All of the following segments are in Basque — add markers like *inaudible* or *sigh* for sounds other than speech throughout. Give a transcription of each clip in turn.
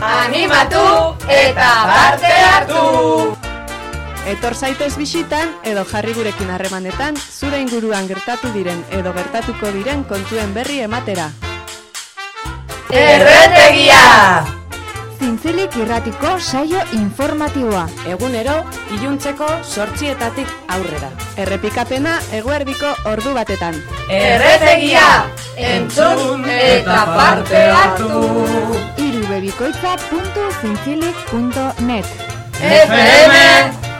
Animatu eta parte hartu! etor zaitez bisitan edo jarri gurekin harremanetan zure inguruan gertatu diren edo gertatuko diren kontuen berri ematera. Erretegia! Zintzilik irratiko saio informatiboa. Egunero, iluntzeko sortzietatik aurrera. Errepikapena eguerdiko ordu batetan. Erretegia! Entzun eta parte hartu! irubebikoitza.zintzilik.net FM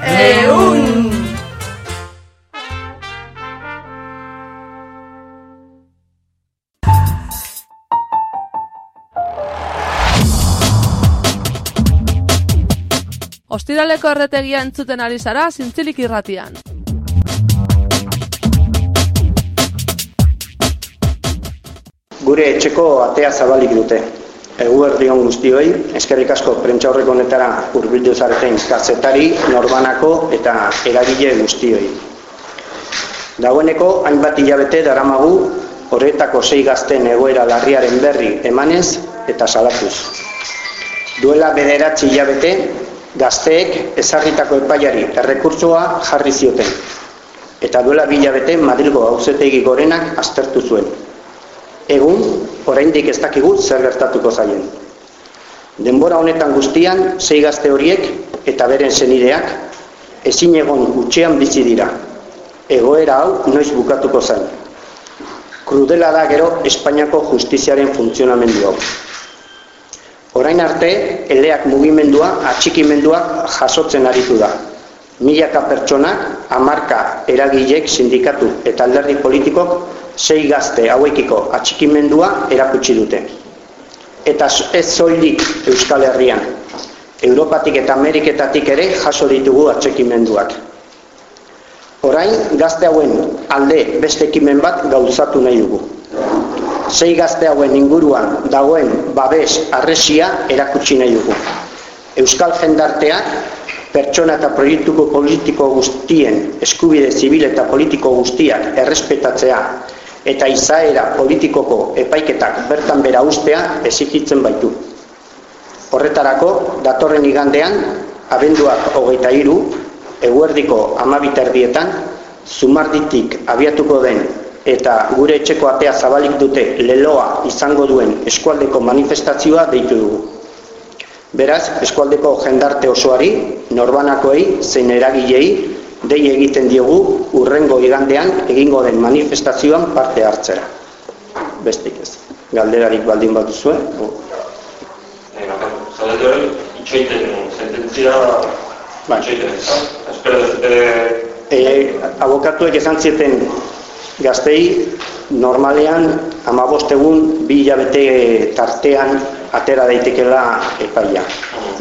Eun! Ostiraleko erretegia entzuten ari zara zintzilik irratian. Gure etxeko atea zabalik dute. Eguerdion guztioi, eskerrik asko prentza horrek honetara hurbildu zareten kazetari, norbanako eta eragile guztioi. Dagoeneko hainbat hilabete daramagu horretako sei gazten egoera larriaren berri emanez eta salatuz. Duela bederatzi hilabete, gazteek ezarritako epaiari errekurtsoa jarri zioten. Eta duela bilabete Madrilgo auzitegi gorenak aztertu zuen. Egun, oraindik ez dakigu zer gertatuko zaien. Denbora honetan guztian, sei gazte horiek eta beren senideak ezin egon gutxean bizi dira. Egoera hau noiz bukatuko zain. Krudela da gero Espainiako justiziaren funtzionamendu hau. Orain arte, eleak mugimendua, atxikimenduak jasotzen aritu da. Milaka pertsonak, hamarka eragilek, sindikatu eta alderdi politikok sei gazte hauekiko atxikimendua erakutsi dute. Eta ez zoilik Euskal Herrian. Europatik eta Ameriketatik ere jaso ditugu atxikimenduak. Orain, gazte hauen alde beste ekimen bat gauzatu nahi dugu. Sei gazte hauen inguruan dagoen babes arresia erakutsi nahi dugu. Euskal jendarteak pertsona eta proiektuko politiko guztien eskubide zibil eta politiko guztiak errespetatzea eta izaera politikoko epaiketak bertan bera ustea ezikitzen baitu. Horretarako, datorren igandean, abenduak hogeita iru, eguerdiko amabiterdietan, zumarditik abiatuko den eta gure etxeko atea zabalik dute leloa izango duen eskualdeko manifestazioa deitu dugu. Beraz, eskualdeko jendarte osoari, norbanakoei, zein eragilei, dei egiten diogu urrengo igandean egingo den manifestazioan parte hartzera. Bestik ez. Galderarik baldin bat duzue. Zalete hori, itxoiten sententzia, Bai. itxoiten ez da? Espero dezute... E, abokatuek esan zieten gaztei normalean amabost egun bi hilabete tartean atera daitekela epaia.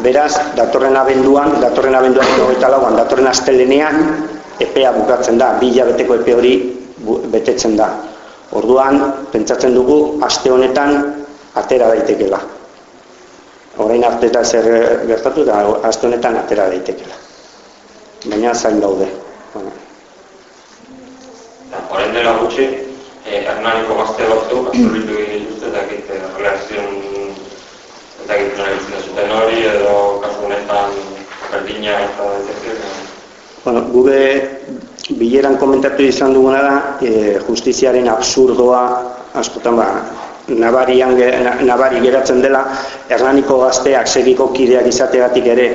Beraz, datorren abenduan, datorren abenduan hogeita lauan, datorren astelenean epea bukatzen da, bi hilabeteko epe hori betetzen da. Orduan, pentsatzen dugu, aste honetan atera daitekela. Orain arte eta zer gertatu da, aste honetan atera daitekela. Baina zain daude. Bueno, Horren dela gutxi, eh, Hernaniko gazte batzuk, absorbitu egin dituzte, eta egite relazion, eta egite nahi zuten hori, edo kasu honetan berdina eta detekzio. Bueno, gube bileran komentatu izan duguna da, e, justiziaren absurdoa askotan ba, nabarian, ge- na- nabari geratzen dela, Hernaniko gazteak segiko kideak izategatik ere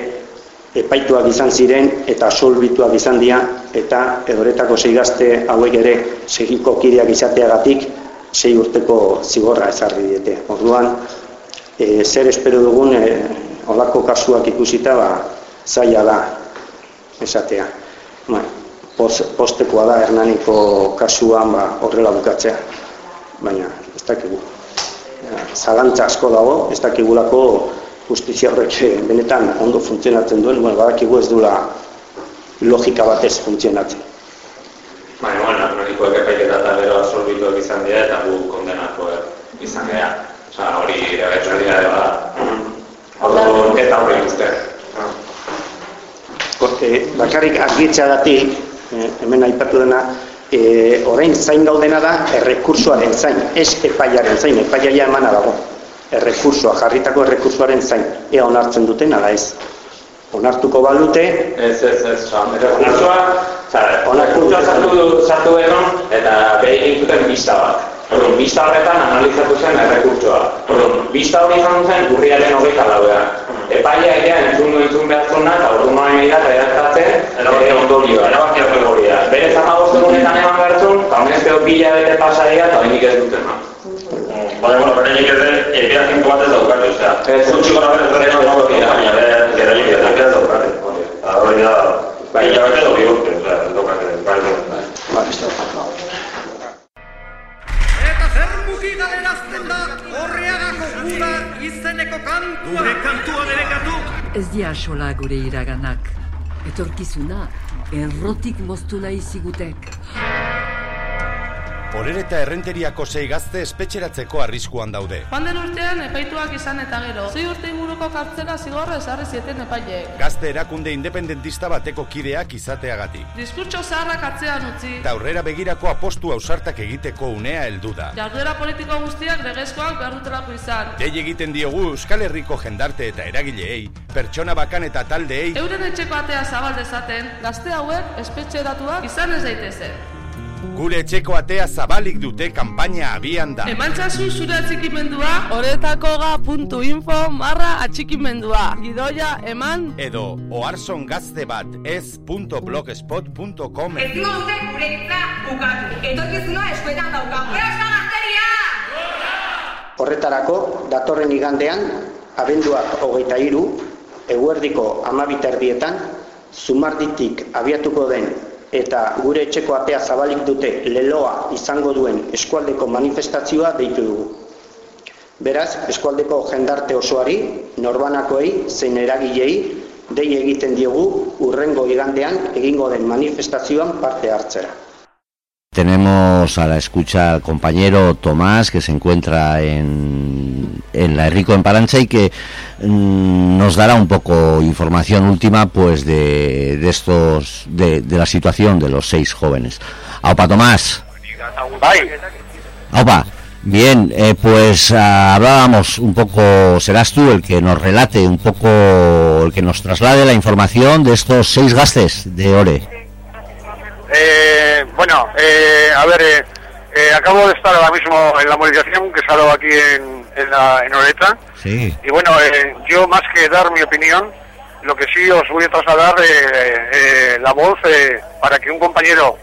epaituak izan ziren eta solbituak izan dira eta edoretako sei gazte hauek ere segiko kideak izateagatik sei urteko zigorra ezarri diete. Orduan, e, zer espero dugun e, olako kasuak ikusita ba, zaila da esatea. Ba, pos, postekoa da Hernaniko kasuan ba, horrela bukatzea, baina ez dakigu. Zalantza asko dago, ez dakigulako justizia horrek eh, benetan ondo funtzionatzen duen, bueno, badakigu ez duela logika batez funtzionatzen. Baina, bueno, nolikoek epaiketa eta gero absolbituak izan dira eta gu kondenatu izan dira. Osa, hori egetxo dira ere bada. Ordu, eta hori guzti. E, bakarrik argitza dati, e, hemen aipatu dena, e, orain zain gaudena da errekursoaren zain, ez epaiaren zain, epaiaia emana dago. Errekursoa, jarritako errekursoaren zain, ea onartzen duten, ala ez. Onartuko balute... Ez, ez, ez, errekursoa, onartuko sartu, sartu egon, eta behin egin bizta bat. Orduan, bista horretan analizatu zen errekurtsoa. Orduan, bista hori izan zen urriaren hogeita lauean. Epaia ere entzun du entzun behar zuna, eta ordu noa emira eta eraktatzen, erabakia ondorioa, erabakia ondorioa. Bere zamagoz egunetan eman behar zun, eta honezkeo bila bete pasaria, eta hainik ez duten Bale, bueno, bere nik ez den, ebia zinko bat ez daukate, osea. Ez zutxiko nabe ez dut ez dut baina bere gero nik ez ez daukate. Hori da, bai, hilabete dut bihurte, osea, ez daukate, bai, bai. Bai, ez daukate. izeneko kantua Gure kantua derekatu Ez dia asola gure iraganak Etorkizuna errotik moztu nahi zigutek Orer eta errenteriako sei gazte espetxeratzeko arriskuan daude. Joan urtean epaituak izan eta gero. Zei urte inguruko kartzela zigorra esarri zieten epaileek. Gazte erakunde independentista bateko kideak izateagatik. Diskurtso zaharrak atzean utzi. Eta aurrera begirako apostu ausartak egiteko unea heldu da. Jarduera politiko guztiak legezkoak behar izan. Dei egiten diogu Euskal Herriko jendarte eta eragileei, pertsona bakan eta taldeei. Euren etxeko atea zabaldezaten, gazte hauek espetxeratuak izan ez daitezen. Gure etxeko atea zabalik dute kanpaina abian da. Emantzazu zure atxikimendua, oretakoga.info marra atxikimendua. Gidoia eman. Edo oarson gazte bat ez.blogspot.com Ez dut dute gure itza bukatu. Etorkizuna eskuetan daukagu. Euskal Gazteria! Horretarako, datorren igandean, abenduak hogeita iru, eguerdiko amabiterdietan, zumarditik abiatuko den eta gure etxeko atea zabalik dute leloa izango duen eskualdeko manifestazioa deitu dugu. Beraz, eskualdeko jendarte osoari, norbanakoei, zein eragilei, dei egiten diogu urrengo igandean egingo den manifestazioan parte hartzera. Tenemos a la escucha al compañero Tomás, que se encuentra en, en la Enrico en Parancha y que mmm, nos dará un poco información última pues de, de estos de, de, la situación de los seis jóvenes. Aupa Tomás. Aupa. Bien, eh, pues uh, hablábamos un poco, serás tú el que nos relate un poco, el que nos traslade la información de estos seis gastes de Ore. Eh, bueno, eh, a ver, eh, eh, acabo de estar ahora mismo en la movilización que salgo aquí en, en, la, en Oreta. Sí. Y bueno, eh, yo más que dar mi opinión, lo que sí os voy a trasladar eh, eh, la voz eh, para que un compañero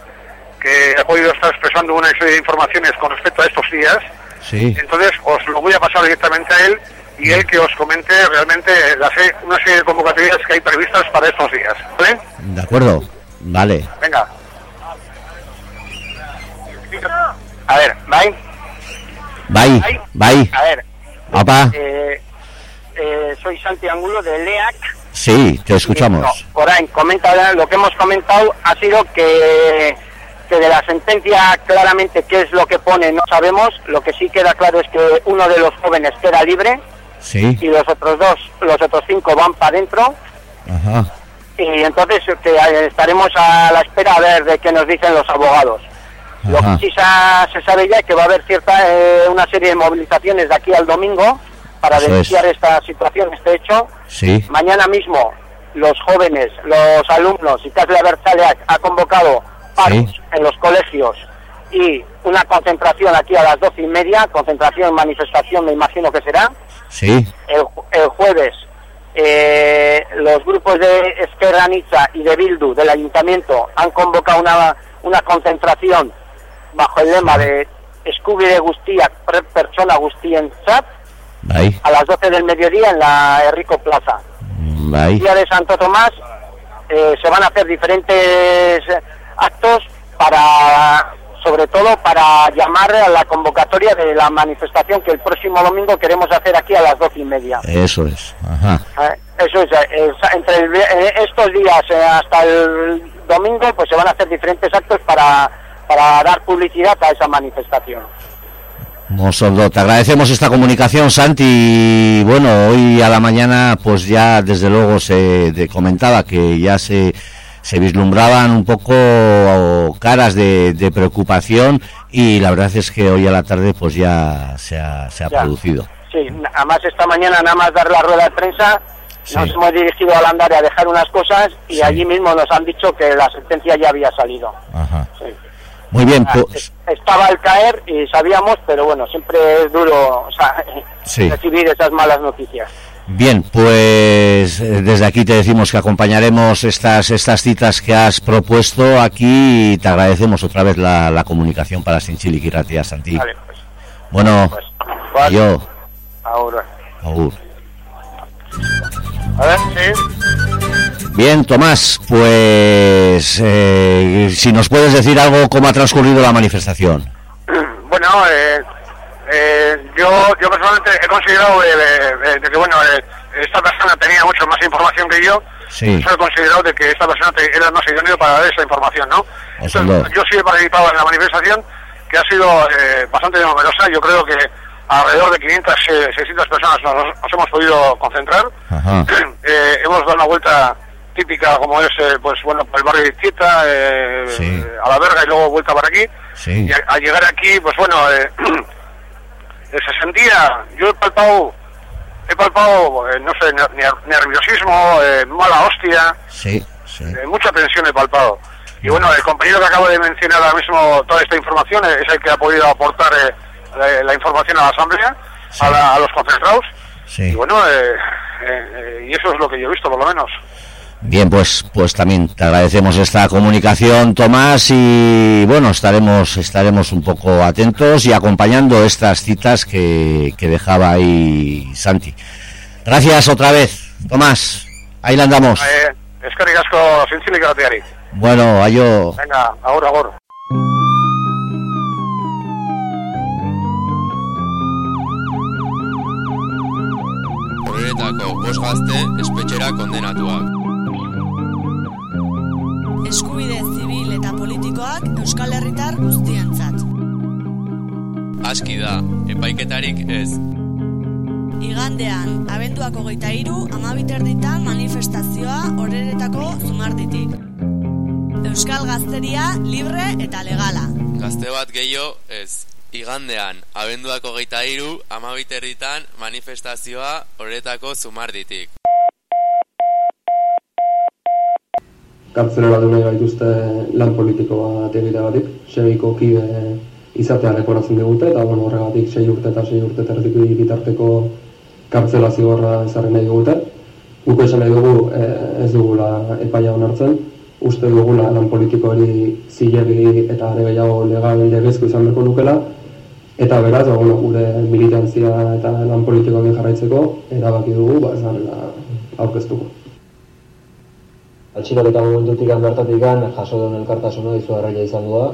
que ha podido estar expresando una serie de informaciones con respecto a estos días, sí. entonces os lo voy a pasar directamente a él y él que os comente realmente la, una serie de convocatorias que hay previstas para estos días. ¿vale? De acuerdo, vale. Venga. A ver, ¿vai? Vai, vai. A ver. Opa. Eh, eh, soy Santi Angulo de LEAC. Sí, te escuchamos. No, por ahí, comenta, lo que hemos comentado ha sido que, que de la sentencia claramente qué es lo que pone no sabemos. Lo que sí queda claro es que uno de los jóvenes queda libre. Sí. Y los otros dos, los otros cinco van para adentro. Ajá. Y entonces que estaremos a la espera a ver de qué nos dicen los abogados. Lo que sí se, se, sabe ya es que va a haber cierta eh, una serie de movilizaciones de aquí al domingo para Eso denunciar es. esta situación, este hecho. Sí. Mañana mismo los jóvenes, los alumnos y Casla Berzaleac ha convocado paros Sí. en los colegios y una concentración aquí a las doce y media, concentración, manifestación, me imagino que será. Sí. El, el jueves eh, los grupos de Esquerra Anitza y de Bildu del Ayuntamiento han convocado una, una concentración bajo el lema de Eskubide Guztiak per- Pertsona Guztientzat Bai, a las 12 del mediodía en la Enrico Plaza. bai. El día de Santo Tomás eh, se van a hacer diferentes actos para sobre todo para llamar a la convocatoria de la manifestación que el próximo domingo queremos hacer aquí a las doce y media. Eso es. Ajá. Eh, Eso es, eh, entre el eh, estos días hasta el domingo pues se van a hacer diferentes actos para, para dar publicidad a esa manifestación. Mosoldo, te agradecemos esta comunicación, Santi. Y bueno, hoy a la mañana, pues ya desde luego se te comentaba que ya se, se vislumbraban un poco caras de, de preocupación y la verdad es que hoy a la tarde pues ya se ha, se ha Ya. producido. Sí, además esta mañana nada más dar la rueda de prensa nos hemos dirigido al andar a dejar unas cosas y allí mismo nos han dicho que la sentencia ya había salido. Ajá. Sí. Muy bien, pues Estaba al caer y sabíamos, pero bueno, siempre es duro o sea, Sí. recibir esas malas noticias. bien, pues eh, desde aquí te decimos que acompañaremos estas estas citas que has propuesto aquí y te agradecemos otra vez la, la comunicación para Sinchili Kiratia, Santi. Vale, pues, Bueno, pues, yo, ahora. Agur. A ver, sí. Bien, Tomás, pues eh, si nos puedes decir algo cómo ha transcurrido la manifestación. *clears throat* Bueno, eh, eh, yo, yo personalmente he considerado eh, eh, de que bueno eh, esta persona tenía mucho más información que yo. Sí. Yo he considerado de que esta persona te- era más idóneo para dar esa información, ¿no? Osaldo. Yo sí he participado en la manifestación, que ha sido eh, bastante numerosa. Yo creo que alrededor de 500, eh, 600 personas nos, nos hemos podido concentrar. *clears throat* Eh, hemos dado una vuelta típica, como es, eh, pues bueno, el barrio de Izquieta, eh, Sí. a la verga y luego vuelta para aquí. Sí. Y a- al llegar aquí, pues bueno, eh, *clears throat* se sentía, yo he palpado, he palpado, eh, no sé, ner- ner- nerviosismo, eh, mala hostia, Sí, sí. mucha tensión he palpado. Y bueno, el compañero que acabo de mencionar ahora mismo toda esta información es el que ha podido aportar eh, la, la información a la asamblea, a, la- a los concentrados. Y bueno, y eso es lo que yo he visto, por lo menos. Bien, pues pues también te agradecemos esta comunicación, Tomás, y bueno, estaremos estaremos un poco atentos y acompañando estas citas que, que dejaba ahí Santi. Gracias otra vez, Tomás. Ahí la andamos. Eh, es que ricasco. Bueno, ayo. Venga, ahora, ahora. Horretako bost gazte espetxera kondenatuak. Eskubide zibil eta politikoak Euskal Herritar guztientzat. Aski da, epaiketarik ez. Igandean, abenduak hogeita iru, amabiterditan manifestazioa horeretako zumarditik. Euskal Gazteria libre eta legala. Gazte bat gehiago ez. Igandean, abenduak hogeita iru, amabiterritan manifestazioa horretako zumarditik. Kartzelera dune gaituzte lan politiko bat egiteagatik, segiko kide izatea lekoratzen digute, eta bueno, horregatik sei urte eta sei urte eta erdiko bitarteko kartzela zigorra ezarri nahi digute. Guk esan nahi dugu eh, ez dugula epaia onartzen, uste dugula lan politiko hori zilegi eta are gehiago legal legezko izan beharko lukela, eta beraz, ba, bueno, gure militantzia eta lan politikoekin jarraitzeko erabaki dugu, ba, ez aurkeztuko. Atxiloketa momentutik bertatik jaso duen elkartasuna izugarraia izan du da.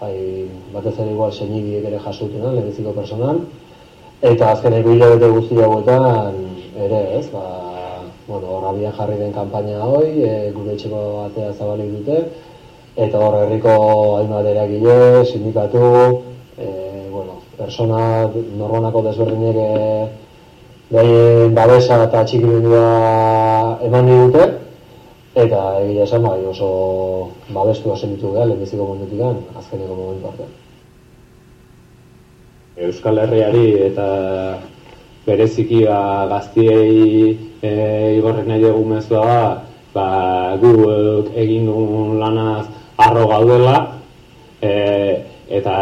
Bai, batez ere igual senidiek ere jasutena, lehenbiziko personal. Eta azkeneko hilabete guzti hauetan ere, ez, ba, bueno, hor abian jarri den kanpaina hoi, e, gure etxeko atea zabalik dute, eta hor herriko hainbat eragile, sindikatu, e, bueno, persona norbanako desberdinek e, babesa eta txikimendua eman dute, eta egia esan bai oso babestu sentitu gara lehenbiziko momentutik azkeneko momentu arte. Euskal Herriari eta bereziki ba, gaztiei e, igorren nahi dugu mezua ba, guk egin dugun lanaz arro gaudela e, eta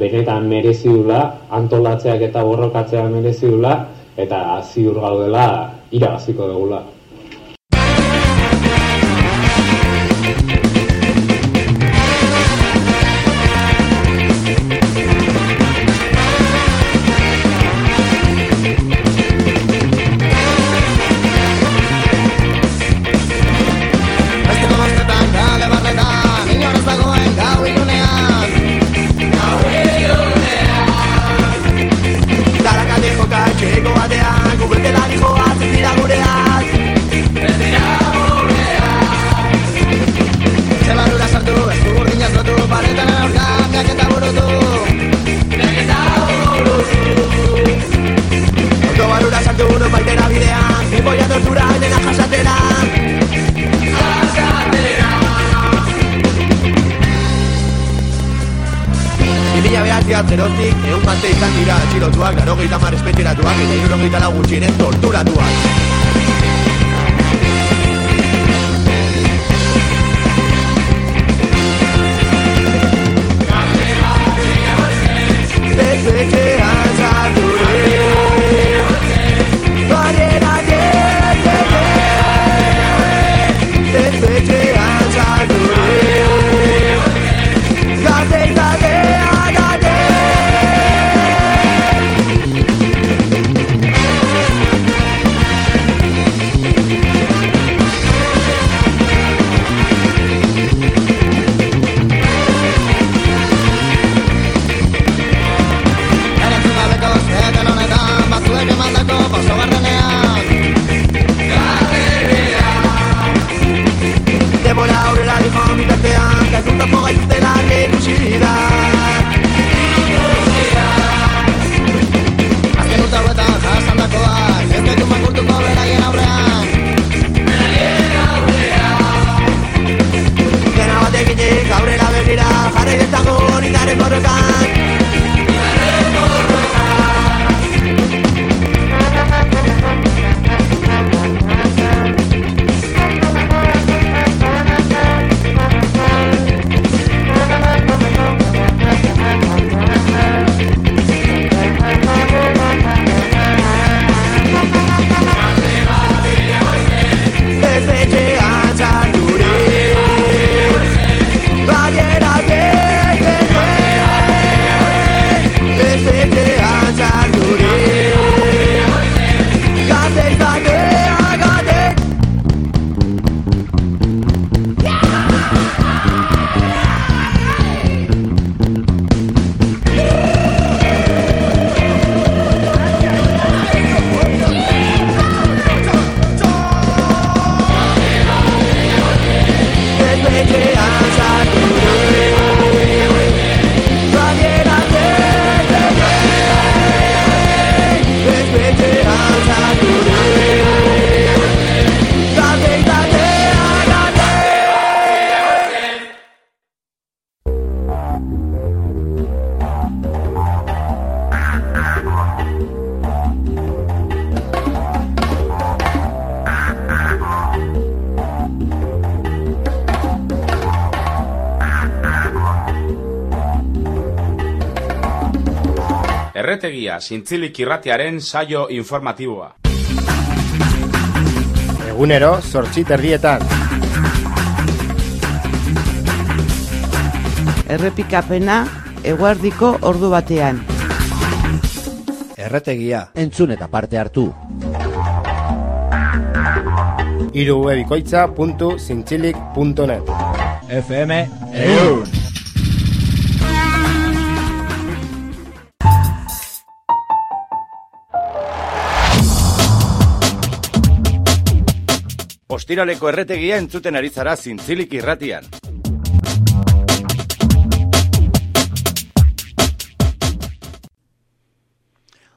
benetan merezi dula, antolatzeak eta borrokatzea merezi dula eta ziur gaudela irabaziko dugula. Erretegia zintzilik irratiaren saio informatiboa. Egunero, sortzi terdietan. Errepikapena eguardiko ordu batean. Erretegia. Entzun eta parte hartu. irubebikoitza.zintzilik.net FM Eus. Ostiraleko erretegia entzuten ari zara zintzilik irratian.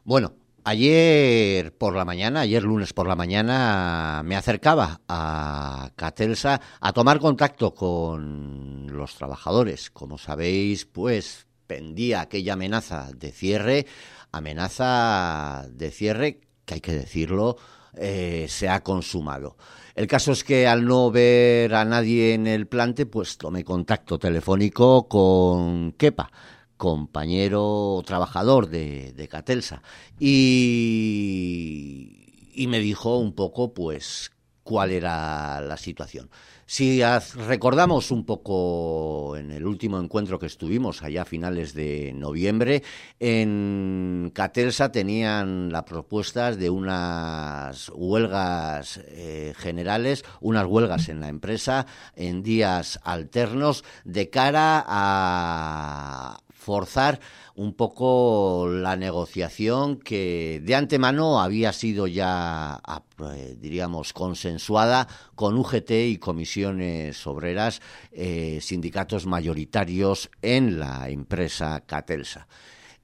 Bueno, ayer por la mañana, ayer lunes por la mañana, me acercaba a Catelsa a tomar contacto con los trabajadores. Como sabéis, pues pendía aquella amenaza de cierre, amenaza de cierre que hay que decirlo, eh, se ha consumado. El caso es que al no ver a nadie en el plante, pues tomé contacto telefónico con Kepa, compañero trabajador de, de Catelsa, y, y me dijo un poco, pues, cuál era la situación. Si recordamos un poco en el último encuentro que estuvimos allá a finales de noviembre, en Catelsa tenían las propuestas de unas huelgas eh, generales, unas huelgas en la empresa en días alternos de cara a forzar un poco la negociación que de antemano había sido ya, eh, diríamos, consensuada con UGT y comisiones obreras, eh, sindicatos mayoritarios en la empresa Catelsa.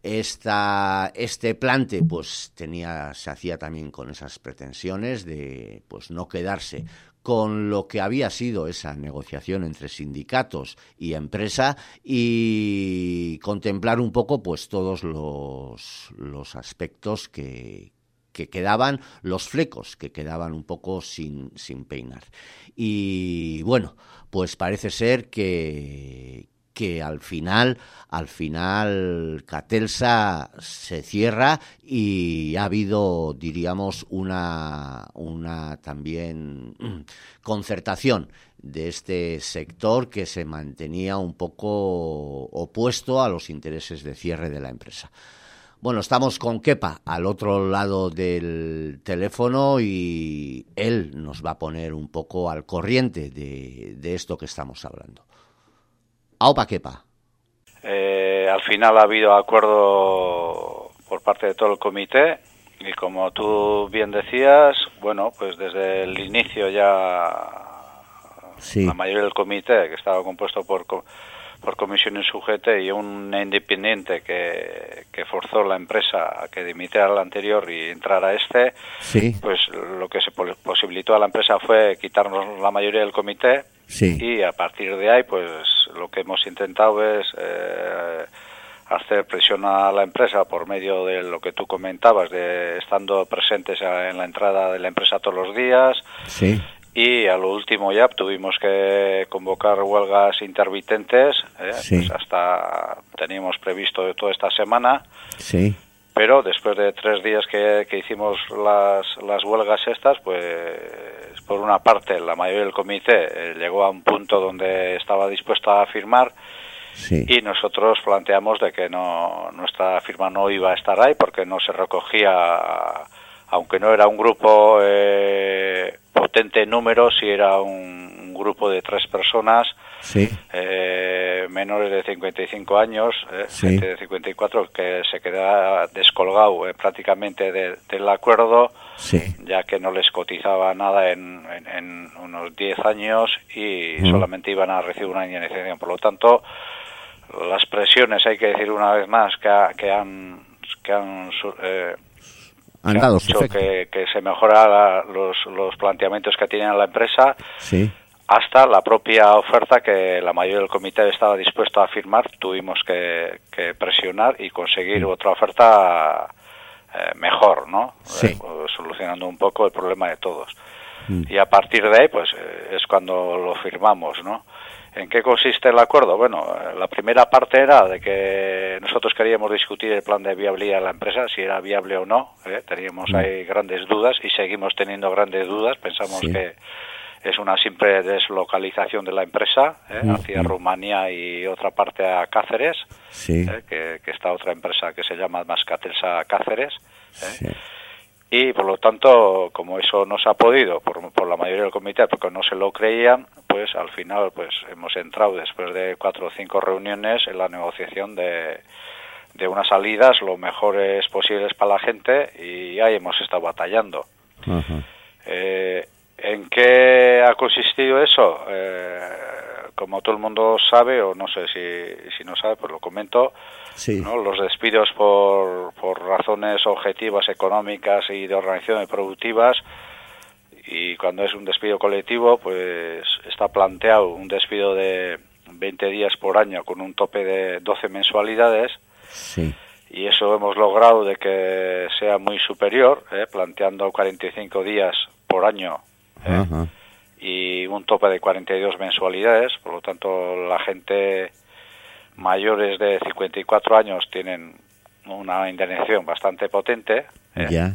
Este plante pues tenía, se hacía también con esas pretensiones de pues no quedarse con lo que había sido esa negociación entre sindicatos y empresa y contemplar un poco pues todos los, los aspectos que, que quedaban, los flecos que quedaban un poco sin, sin peinar. Y bueno, pues parece ser que, que al final, al final Catelsa se cierra y ha habido, diríamos, una, una también *clears throat* concertación de este sector que se mantenía un poco opuesto a los intereses de cierre de la empresa. Bueno, estamos con Kepa al otro lado del teléfono y él nos va a poner un poco al corriente de, de esto que estamos hablando. Aupa Kepa. Eh, al final ha habido acuerdo por parte de todo el comité y como tú bien decías, bueno, pues desde el inicio ya sí. la mayoría del comité, que estaba compuesto por, por comisiones sujete y un independiente que, que forzó la empresa a que dimitiera al anterior y entrara este, sí. pues lo que se posibilitó a la empresa fue quitarnos la mayoría del comité Sí. y a partir de ahí pues lo que hemos intentado es eh, hacer presión a la empresa por medio de lo que tú comentabas de estando presentes en la entrada de la empresa todos los días Sí. Y a lo último ya tuvimos que convocar huelgas intermitentes eh, Sí. pues hasta teníamos previsto toda esta semana Sí. pero después de tres días que, que hicimos las, las huelgas estas, pues por una parte la mayoría del comité eh, llegó a un punto donde estaba dispuesto a firmar Sí. y nosotros planteamos de que no nuestra firma no iba a estar ahí porque no se recogía, aunque no era un grupo eh, potente en número, si era un, un grupo de tres personas Sí. eh, menores de 55 años, eh, Sí. gente de 54, que se queda descolgado eh, prácticamente de- del acuerdo, Sí. ya que no les cotizaba nada en, en- en unos 10 años y Mm. solamente iban a recibir una indemnización. Por lo tanto, las presiones, hay que decir una vez más, que, ha- que han, que han eh, Han que dado hecho efecto. que, que se mejora los, los planteamientos que tiene la empresa Sí. hasta la propia oferta que la mayoría del comité estaba dispuesto a firmar, tuvimos que, que presionar y conseguir otra oferta eh, mejor, ¿no? Sí. Eh, solucionando un poco el problema de todos. Mm. Y a partir de ahí, pues eh, es cuando lo firmamos, ¿no? ¿En qué consiste el acuerdo? Bueno, la primera parte era de que nosotros queríamos discutir el plan de viabilidad de la empresa, si era viable o no. ¿eh? Teníamos Mm. ahí grandes dudas y seguimos teniendo grandes dudas. Pensamos Sí. que es una simple deslocalización de la empresa ¿eh? Mm, hacia mm. Rumanía y otra parte a Cáceres, Sí. ¿eh? que, que está otra empresa que se llama Mascatelsa Cáceres. ¿eh? Sí. Y por lo tanto, como eso no se ha podido por, por la mayoría del comité, porque no se lo creían, pues al final pues hemos entrado después de cuatro o cinco reuniones en la negociación de, de unas salidas lo mejores posibles para la gente y ahí hemos estado batallando. Eh, ¿En qué ha consistido eso? Eh, como todo el mundo sabe, o no sé si, si no sabe, pues lo comento, Sí. ¿no? los despidos por, por razones objetivas económicas y de organizaciones productivas y cuando es un despido colectivo pues está planteado un despido de 20 días por año con un tope de 12 mensualidades Sí. y eso hemos logrado de que sea muy superior, ¿eh? planteando 45 días por año Ajá. y un tope de 42 mensualidades, por lo tanto la gente mayores de 54 años tienen una indemnización bastante potente ¿eh?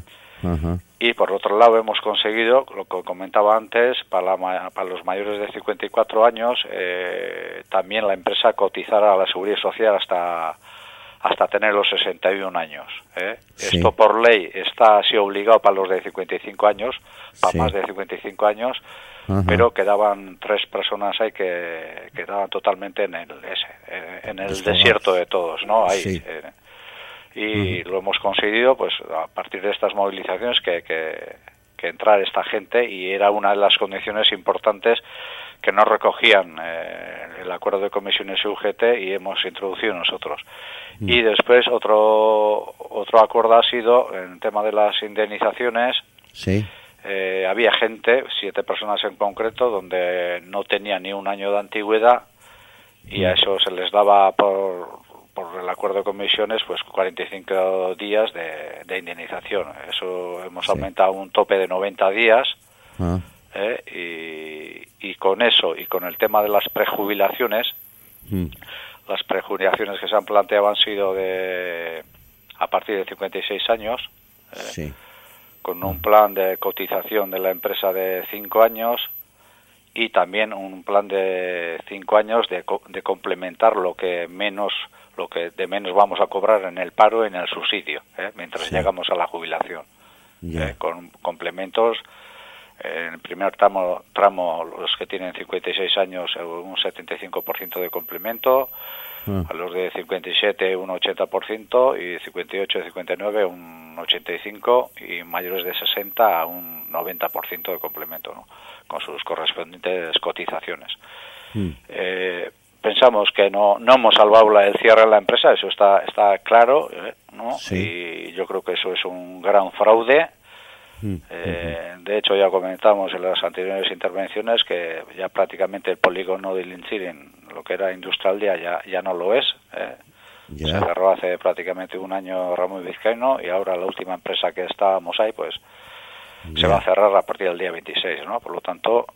Y por otro lado hemos conseguido, lo que comentaba antes, para, la para los mayores de 54 años eh, también la empresa cotizara a la seguridad social hasta hasta tener los 61 años. ¿eh? Sí. Esto por ley está así obligado para los de 55 años, para Sí. más de 55 años, Ajá. pero quedaban tres personas ahí que quedaban totalmente en el ese, en el desierto de todos, ¿no? Ahí. Sí. eh, y lo hemos conseguido, pues a partir de estas movilizaciones que, que, que entrar esta gente y era una de las condiciones importantes que no recogían eh, el acuerdo de comisiones UGT y hemos introducido nosotros. Mm. Y después otro otro acuerdo ha sido en el tema de las indemnizaciones. Sí. eh, había gente, siete personas en concreto, donde no tenía ni un año de antigüedad y a eso se les daba por, por el acuerdo de comisiones pues 45 días de, de indemnización. Eso hemos aumentado un tope de 90 días Ah, ¿eh? y, y con eso y con el tema de las prejubilaciones, mm, las prejubilaciones que se han planteado han sido de a partir de 56 años, eh, sí. con un plan de cotización de la empresa de 5 años y también un plan de 5 años de, de complementar lo que menos lo que de menos vamos a cobrar en el paro en el subsidio, ¿eh? mientras Sí. llegamos a la jubilación. Eh, con complementos. En el primer tramo, tramo, los que tienen 56 años, eh, un 75% de complemento. Ah. A los de 57, un 80%. Y 58 y 59, un 85%. Y mayores de 60, a un 90% de complemento, ¿no? con sus correspondientes cotizaciones. mm, Eh, pensamos que no, no hemos salvado la, el cierre de la empresa, eso está, está claro, ¿eh? ¿no? Sí. Y yo creo que eso es un gran fraude. Mm, Eh, de hecho, ya comentamos en las anteriores intervenciones que ya prácticamente el polígono de Linchirin, lo que era industrial ya, ya, ya no lo es. ¿eh? Se cerró hace prácticamente un año Ramón Vizcaíno y ahora la última empresa que estábamos ahí, pues se va a cerrar a partir del día 26, ¿no? Por lo tanto,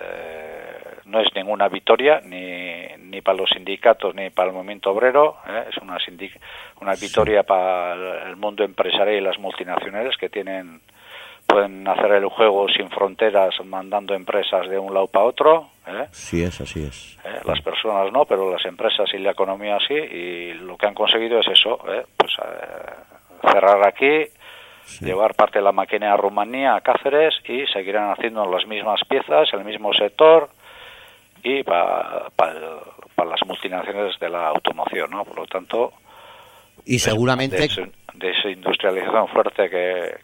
eh, no es ninguna victoria ni, ni para los sindicatos ni para el movimiento obrero, ¿eh? es una, una victoria para el mundo empresarial y las multinacionales que tienen pueden hacer el juego sin fronteras mandando empresas de un lado para otro, ¿eh? Sí es, así es. Eh, las personas no, pero las empresas y la economía sí, y lo que han conseguido es eso, ¿eh? pues eh, cerrar aquí, llevar parte de la maquinaria a Rumanía, a Cáceres, y seguirán haciendo las mismas piezas, el mismo sector, y para las multinacionales de la automoción, ¿no? Por lo tanto, Y seguramente de, su- de esa industrialización fuerte que,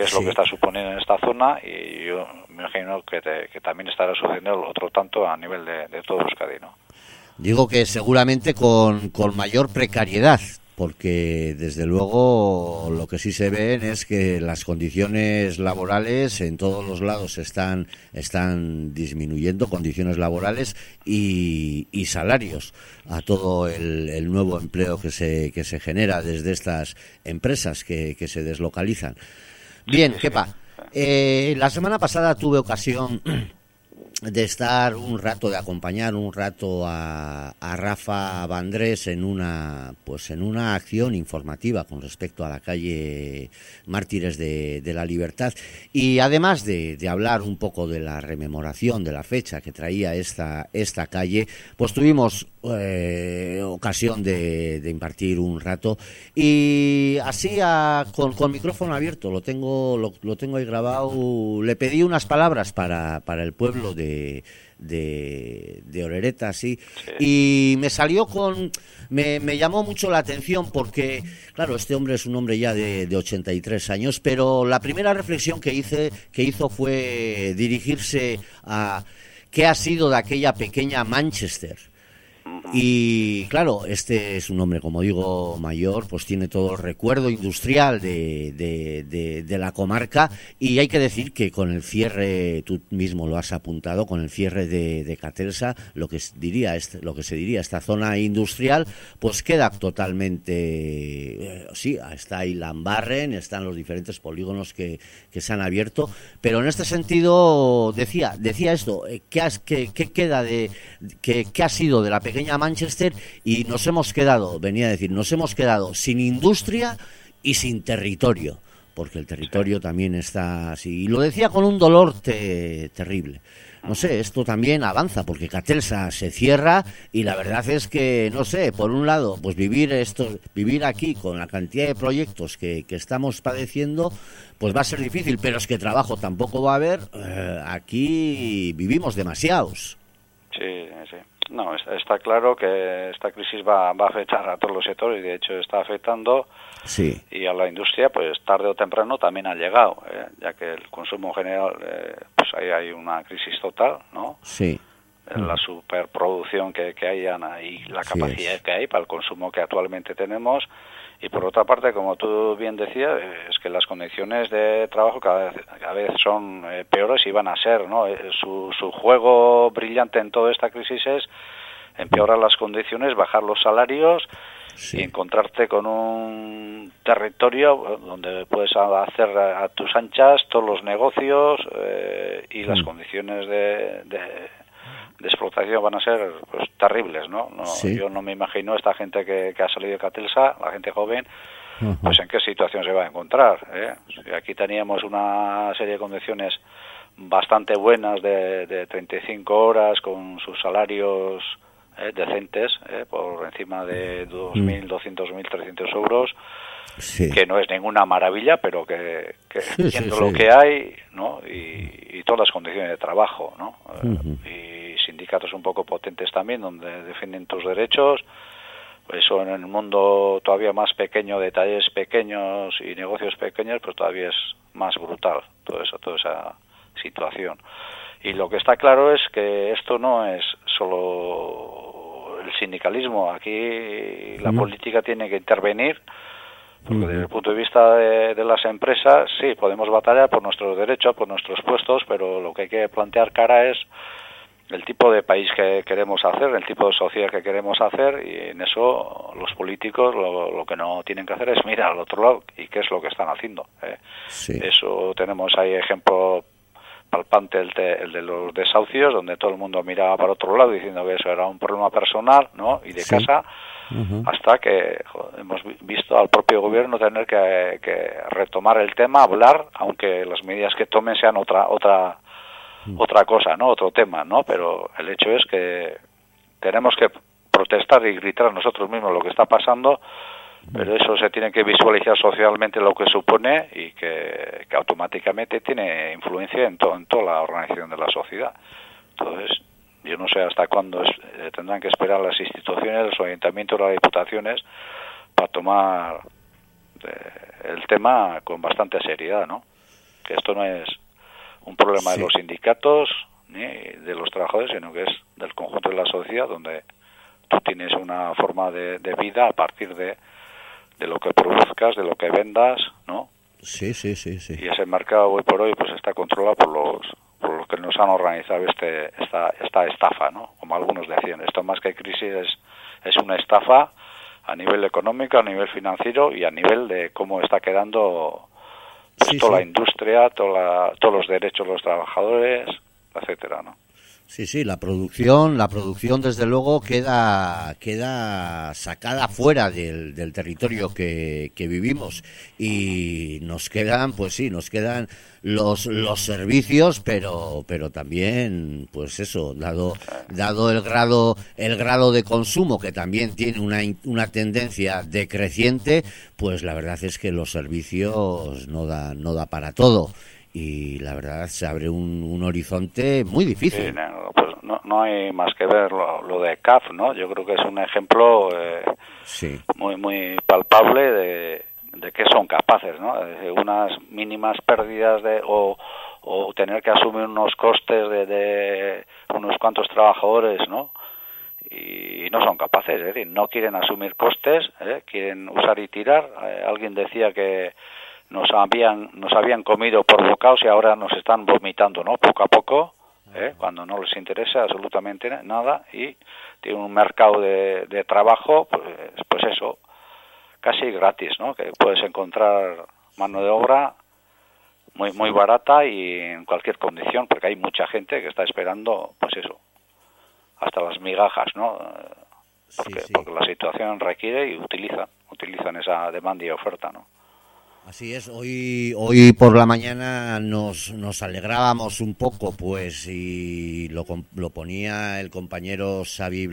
que es lo que está suponiendo en esta zona, y yo me imagino que, te- que también estará sucediendo el otro tanto a nivel de, de todo Euskadi, ¿no? Digo que seguramente con, con mayor precariedad, porque desde luego lo que sí se ven es que las condiciones laborales en todos los lados están, están disminuyendo, condiciones laborales y, y salarios a todo el, el nuevo empleo que se, que se genera desde estas empresas que, que se deslocalizan. Bien, Kepa, eh, la semana pasada tuve ocasión de estar un rato, de acompañar un rato a, a Rafa Vandrés en una, pues en una acción informativa con respecto a la calle Mártires de, de la Libertad. Y además de, de hablar un poco de la rememoración de la fecha que traía esta, esta calle, pues tuvimos eh, ocasión de, de impartir un rato. Y así a- con, con micrófono abierto, lo tengo, lo, lo tengo ahí grabado, le pedí unas palabras para, para el pueblo de, de, de Orereta, sí, y me salió con, me, me llamó mucho la atención porque, claro, este hombre es un hombre ya de, de 83 años, pero la primera reflexión que hice, que hizo fue dirigirse a qué ha sido de aquella pequeña Manchester. Y claro, este es un hombre, como digo, mayor, pues tiene todo el recuerdo industrial de, de, de- la comarca. Y hay que decir que con el cierre, tú mismo lo has apuntado, con el cierre de, de Catelsa, lo que, diría, este- lo que se diría esta zona industrial, pues queda totalmente, eh, sí, está ahí Lambarren, están los diferentes polígonos que, que se han abierto, pero en este sentido decía, decía esto, eh, ¿qué, has- qué- qué queda de, qué, qué ha sido de la pequeña Manchester y nos hemos quedado, venía a decir, nos hemos quedado sin industria y sin territorio, porque el territorio también está así. Y lo decía con un dolor te- terrible. No sé, esto también avanza porque Catelsa se cierra y la verdad es que, no sé, por un lado, pues vivir esto, vivir aquí con la cantidad de proyectos que, que estamos padeciendo, pues va a ser difícil, pero es que trabajo tampoco va a haber. Eh, aquí vivimos demasiados. Sí, sí. No, está, está claro que esta crisis va, va a afectar a todos los sectores y de hecho está afectando Sí. y a la industria pues tarde o temprano también ha llegado, ¿eh? ya que el consumo general, eh, pues ahí hay una crisis total, ¿no? Sí. la superproducción que, que hay y la capacidad que hay para el consumo que actualmente tenemos. Y por otra parte, como tú bien decías, es que las condiciones de trabajo cada vez, cada vez son eh, peores y van a ser, ¿no? Eh, Su, su juego brillante en toda esta crisis es empeorar las condiciones, bajar los salarios y encontrarte con un territorio donde puedes hacer a, tus anchas todos los negocios eh, y las condiciones de, de, de, explotación van a ser pues, terribles, ¿no? no Yo no me imagino esta gente que, que, ha salido de Catelsa, la gente joven, pues en qué situación se va a encontrar. ¿eh? Aquí teníamos una serie de condiciones bastante buenas de, de 35 horas con sus salarios eh, decentes, eh, por encima de 2.000, 200.000, 1.300 euros, que no es ninguna maravilla, pero que, que viendo lo que hay, ¿no? Y, y, todas las condiciones de trabajo, ¿no? y sindicatos un poco potentes también, donde defienden tus derechos, eso en el mundo todavía más pequeño, de talleres pequeños y negocios pequeños, pues todavía es más brutal todo eso, toda esa situación. Y lo que está claro es que esto no es solo el sindicalismo. Aquí la política tiene que intervenir. Porque desde el punto de vista de, de, las empresas, sí, podemos batallar por nuestros derechos, por nuestros puestos, pero lo que hay que plantear cara es el tipo de país que queremos hacer, el tipo de sociedad que queremos hacer, y en eso los políticos lo, lo que no tienen que hacer es mirar al otro lado y qué es lo que están haciendo. ¿eh? Sí. Eso tenemos ahí ejemplo palpante el, te, el, de los desahucios, donde todo el mundo miraba para otro lado diciendo que eso era un problema personal ¿no? y de sí. casa, uh -huh. hasta que hemos visto al propio gobierno tener que, que, retomar el tema, hablar, aunque las medidas que tomen sean otra otra uh -huh. otra cosa, no otro tema, no, pero el hecho es que tenemos que protestar y gritar nosotros mismos lo que está pasando pero eso se tiene que visualizar socialmente lo que supone y que, que automáticamente tiene influencia en, to, en, toda la organización de la sociedad. Entonces, yo no sé hasta cuándo es, eh, tendrán que esperar las instituciones, los ayuntamientos, las diputaciones para tomar eh, el tema con bastante seriedad, ¿no? Que esto no es un problema sí. de los sindicatos ni de los trabajadores, sino que es del conjunto de la sociedad donde tú tienes una forma de, de vida a partir de de lo que produzcas, de lo que vendas, ¿no? Sí, sí, sí, sí. Y ese mercado hoy por hoy pues está controlado por los por los que nos han organizado este esta esta estafa, ¿no? Como algunos decían, esto más que crisis es es una estafa a nivel económico, a nivel financiero y a nivel de cómo está quedando pues, sí, toda sí. la industria, toda la, todos los derechos de los trabajadores, etcétera, ¿no? Sí, sí, la producción, la producción desde luego queda, queda sacada fuera del, del territorio que, que, vivimos. Y nos quedan, pues sí, nos quedan los, los servicios, pero, pero también, pues eso, dado, dado el grado, el grado de consumo que también tiene una, una tendencia decreciente, pues la verdad es que los servicios no da, no da para todo y la verdad se abre un, un horizonte muy difícil. Sí, no, pues no, no, hay más que ver lo, lo, de CAF, ¿no? Yo creo que es un ejemplo eh, sí. muy muy palpable de, de que son capaces, ¿no? De unas mínimas pérdidas de o, o tener que asumir unos costes de, de unos cuantos trabajadores, ¿no? y no son capaces, es decir, no quieren asumir costes, ¿eh? quieren usar y tirar. Eh, alguien decía que nos habían nos habían comido por bocados y ahora nos están vomitando no poco a poco ¿eh? cuando no les interesa absolutamente nada y tiene un mercado de, de trabajo pues, pues eso casi gratis no que puedes encontrar mano de obra muy muy barata y en cualquier condición porque hay mucha gente que está esperando pues eso hasta las migajas no porque, sí, sí. porque la situación requiere y utilizan utilizan esa demanda y oferta no Así es, hoy, hoy por la mañana nos, nos alegrábamos un poco, pues, y lo, lo ponía el compañero Xavi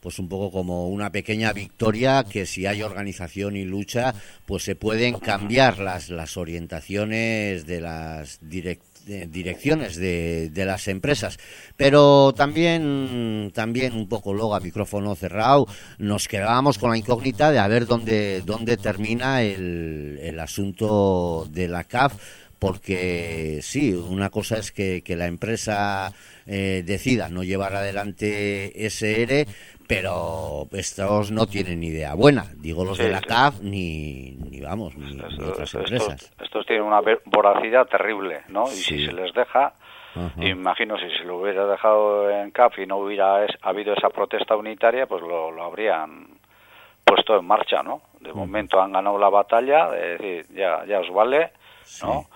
pues un poco como una pequeña victoria que si hay organización y lucha, pues se pueden cambiar las, las orientaciones de las directivas direcciones de, de, las empresas. Pero también, también un poco luego a micrófono cerrado, nos quedábamos con la incógnita de a ver dónde, dónde termina el, el asunto de la CAF porque sí, una cosa es que, que la empresa eh, decida no llevar adelante ese ERE, pero estos no tienen ni idea buena, digo los Sí, de la sí. CAF ni, ni vamos, ni, ni otras Estos, empresas. estos tienen una voracidad terrible, ¿no? Y Sí. si se les deja, Ajá. imagino si se lo hubiera dejado en CAF y no hubiera es- habido esa protesta unitaria, pues lo, lo habrían puesto en marcha, ¿no? De momento han ganado la batalla, de decir, ya, ya os vale, ¿no?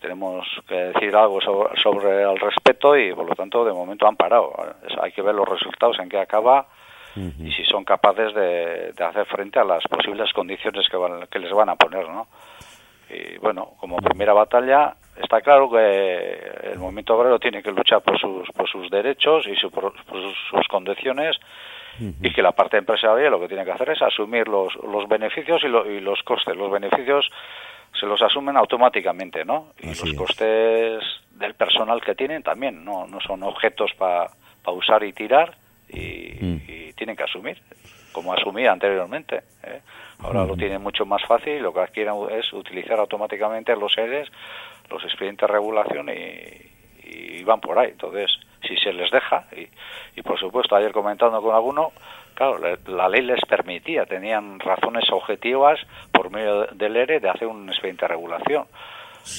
Tenemos que decir algo sobre, sobre el respeto y por lo tanto de momento han parado. Es- hay que ver los resultados en qué acaba y si son capaces de, de hacer frente a las posibles condiciones que, van- que les van a poner, ¿no? Y bueno, como primera batalla, está claro que el movimiento obrero tiene que luchar por sus, por sus derechos y su- por, por sus, sus condiciones y que la parte empresarial lo que tiene que hacer es asumir los, los beneficios y, lo- y los costes. Los beneficios se los asumen automáticamente, ¿no? Y los costes del personal que tienen también, no, no son objetos para usar y tirar y, y tienen que asumir, como asumía anteriormente. ¿eh? Ahora lo tienen mucho más fácil y lo que quieren es utilizar automáticamente los seres, los expedientes de regulación y, y van por ahí. Entonces, si se les deja, y, y por supuesto, ayer comentando con alguno, claro, la, la ley les permitía, tenían razones objetivas por medio del ERE de hacer un expediente de regulación.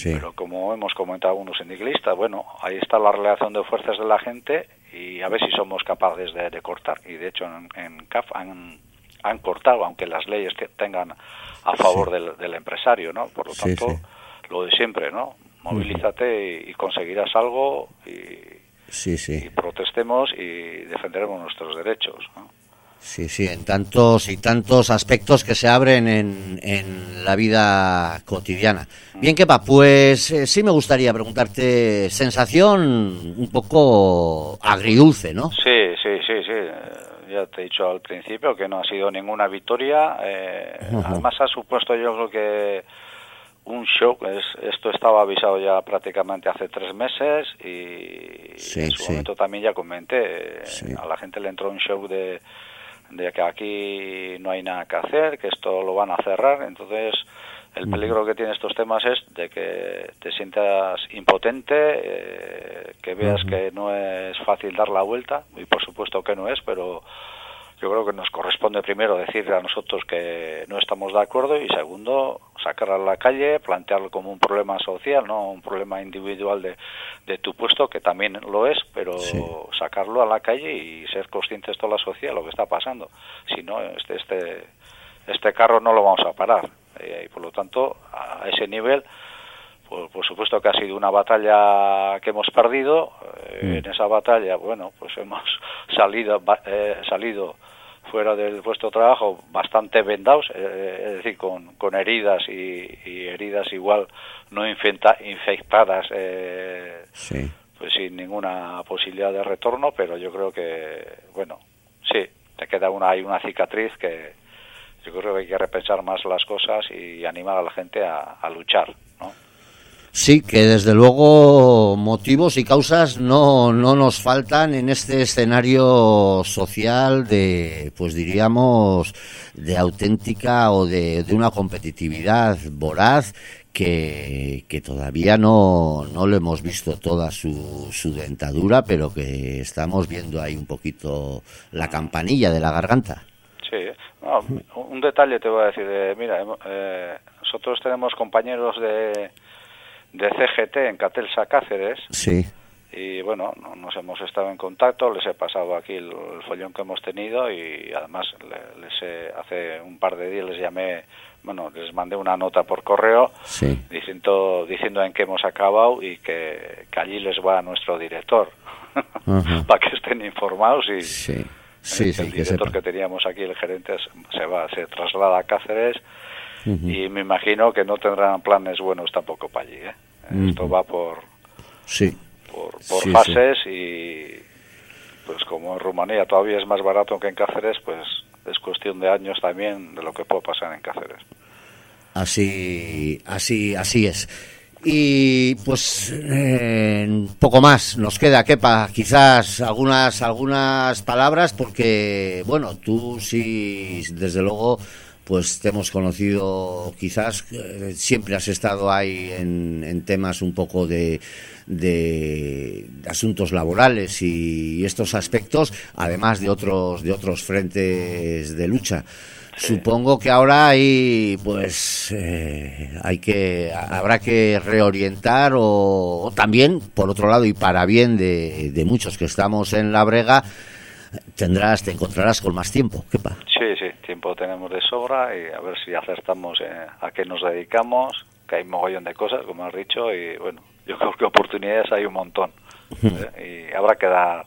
Pero como hemos comentado algunos sindicalistas, bueno, ahí está la relación de fuerzas de la gente y a ver si somos capaces de, de cortar. Y de hecho en, en CAF han, han cortado, aunque las leyes que tengan a favor del, del empresario, ¿no? Por lo Sí, tanto, sí. lo de siempre, ¿no? Movilízate y, y conseguirás algo y, Sí, sí. y protestemos y defenderemos nuestros derechos, ¿no? Sí, sí, en tantos y tantos aspectos que se abren en, en la vida cotidiana. Bien, Kepa, pues eh, sí me gustaría preguntarte, sensación un poco agridulce, ¿no? Sí, sí, sí, sí. Ya te he dicho al principio que no ha sido ninguna victoria. eh. Además ha supuesto yo creo que un shock. Es, esto estaba avisado ya prácticamente hace tres meses y Sí, en su sí. momento también ya comenté. eh, A la gente le entró un shock de, de que aquí no hay nada que hacer, que esto lo van a cerrar. Entonces el peligro que tiene estos temas es de que te sientas impotente, eh, que veas que no es fácil dar la vuelta, y por supuesto que no es, pero yo creo que nos corresponde primero decir a nosotros que no estamos de acuerdo y segundo sacar a la calle, plantearlo como un problema social, no un problema individual de, de tu puesto, que también lo es, pero sacarlo a la calle y ser conscientes toda la sociedad de lo que está pasando. Si no, este, este, este carro no lo vamos a parar. Eh, y por lo tanto, a ese nivel, pues, por supuesto que ha sido una batalla que hemos perdido. Eh, En esa batalla, bueno, pues hemos *laughs* salido, eh, salido fuera del puesto de trabajo bastante vendados, eh, es decir, con, con heridas y, y heridas igual no infecta- infectadas, eh, Sí. pues sin ninguna posibilidad de retorno, pero yo creo que, bueno, sí, te queda una, hay una cicatriz que yo creo que hay que repensar más las cosas y animar a la gente a, a luchar, ¿no? Sí, que desde luego motivos y causas no, no nos faltan en este escenario social de, pues diríamos, de auténtica o de, de una competitividad voraz que, que todavía no, no le hemos visto toda su, su dentadura, pero que estamos viendo ahí un poquito la campanilla de la garganta. Sí, un detalle te voy a decir. eh, mira, eh, nosotros tenemos compañeros de, de CGT en Catelsa Cáceres Sí. y bueno, no- nos hemos estado en contacto, les he pasado aquí el, el follón que hemos tenido y además le- les he- hace un par de días les llamé, bueno, les mandé una nota por correo Sí. diciendo, diciendo en qué hemos acabado y que, que allí les va nuestro director *laughs* para que estén informados y Sí. Sí, el sí, que director sepa. que teníamos aquí, el gerente, se- se va, se traslada a Cáceres Y me imagino que no tendrán planes buenos tampoco para allí. ¿eh? Esto va por, Sí. por, por Sí, sí. fases y pues como en Rumanía todavía es más barato que en Cáceres, pues es cuestión de años también de lo que puede pasar en Cáceres. Así, así, así es. Y pues eh, poco más nos queda, Kepa, quizás algunas, algunas palabras, porque bueno, tú sí, desde luego, pues te hemos conocido quizás, eh, siempre has estado ahí en, en temas un poco de, de asuntos laborales y estos aspectos, además de otros, de otros frentes de lucha. Supongo que ahora hay, pues, eh, hay que, habrá que reorientar o, o también, por otro lado, y para bien de, de muchos que estamos en la brega, tendrás, te encontrarás con más tiempo. ¿Qué pa? Sí, sí, tiempo tenemos de sobra y a ver si acertamos eh, a qué nos dedicamos, que hay mogollón de cosas, como has dicho, y bueno, yo creo que oportunidades hay un montón. ¿eh? Y habrá que dar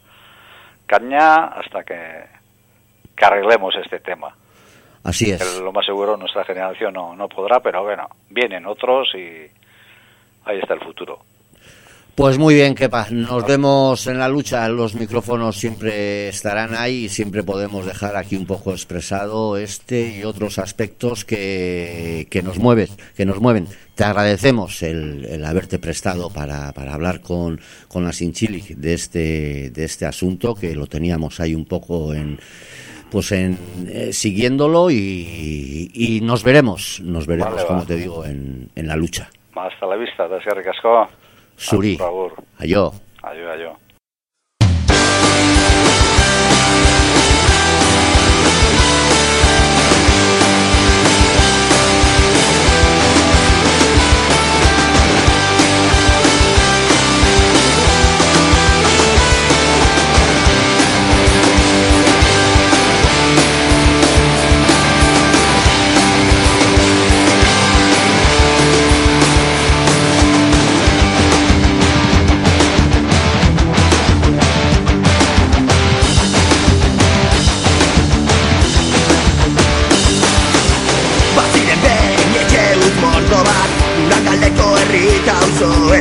caña hasta que, que arreglemos este tema. Así es. Lo más seguro nuestra generación no, no podrá, pero bueno, vienen otros y ahí está el futuro. Pues muy bien, Kepa. Nos vemos en la lucha. Los micrófonos siempre estarán ahí y siempre podemos dejar aquí un poco expresado este y otros aspectos que, que nos mueven, que nos mueven. Te agradecemos el, el haberte prestado para, para hablar con, con la Sinchilic de este, de este asunto que lo teníamos ahí un poco en pues en eh, siguiéndolo y, y nos veremos, nos veremos, Vale, va. como te digo, en, en la lucha. Hasta la vista, de Sierra zuri. Aio. Aio, aio. so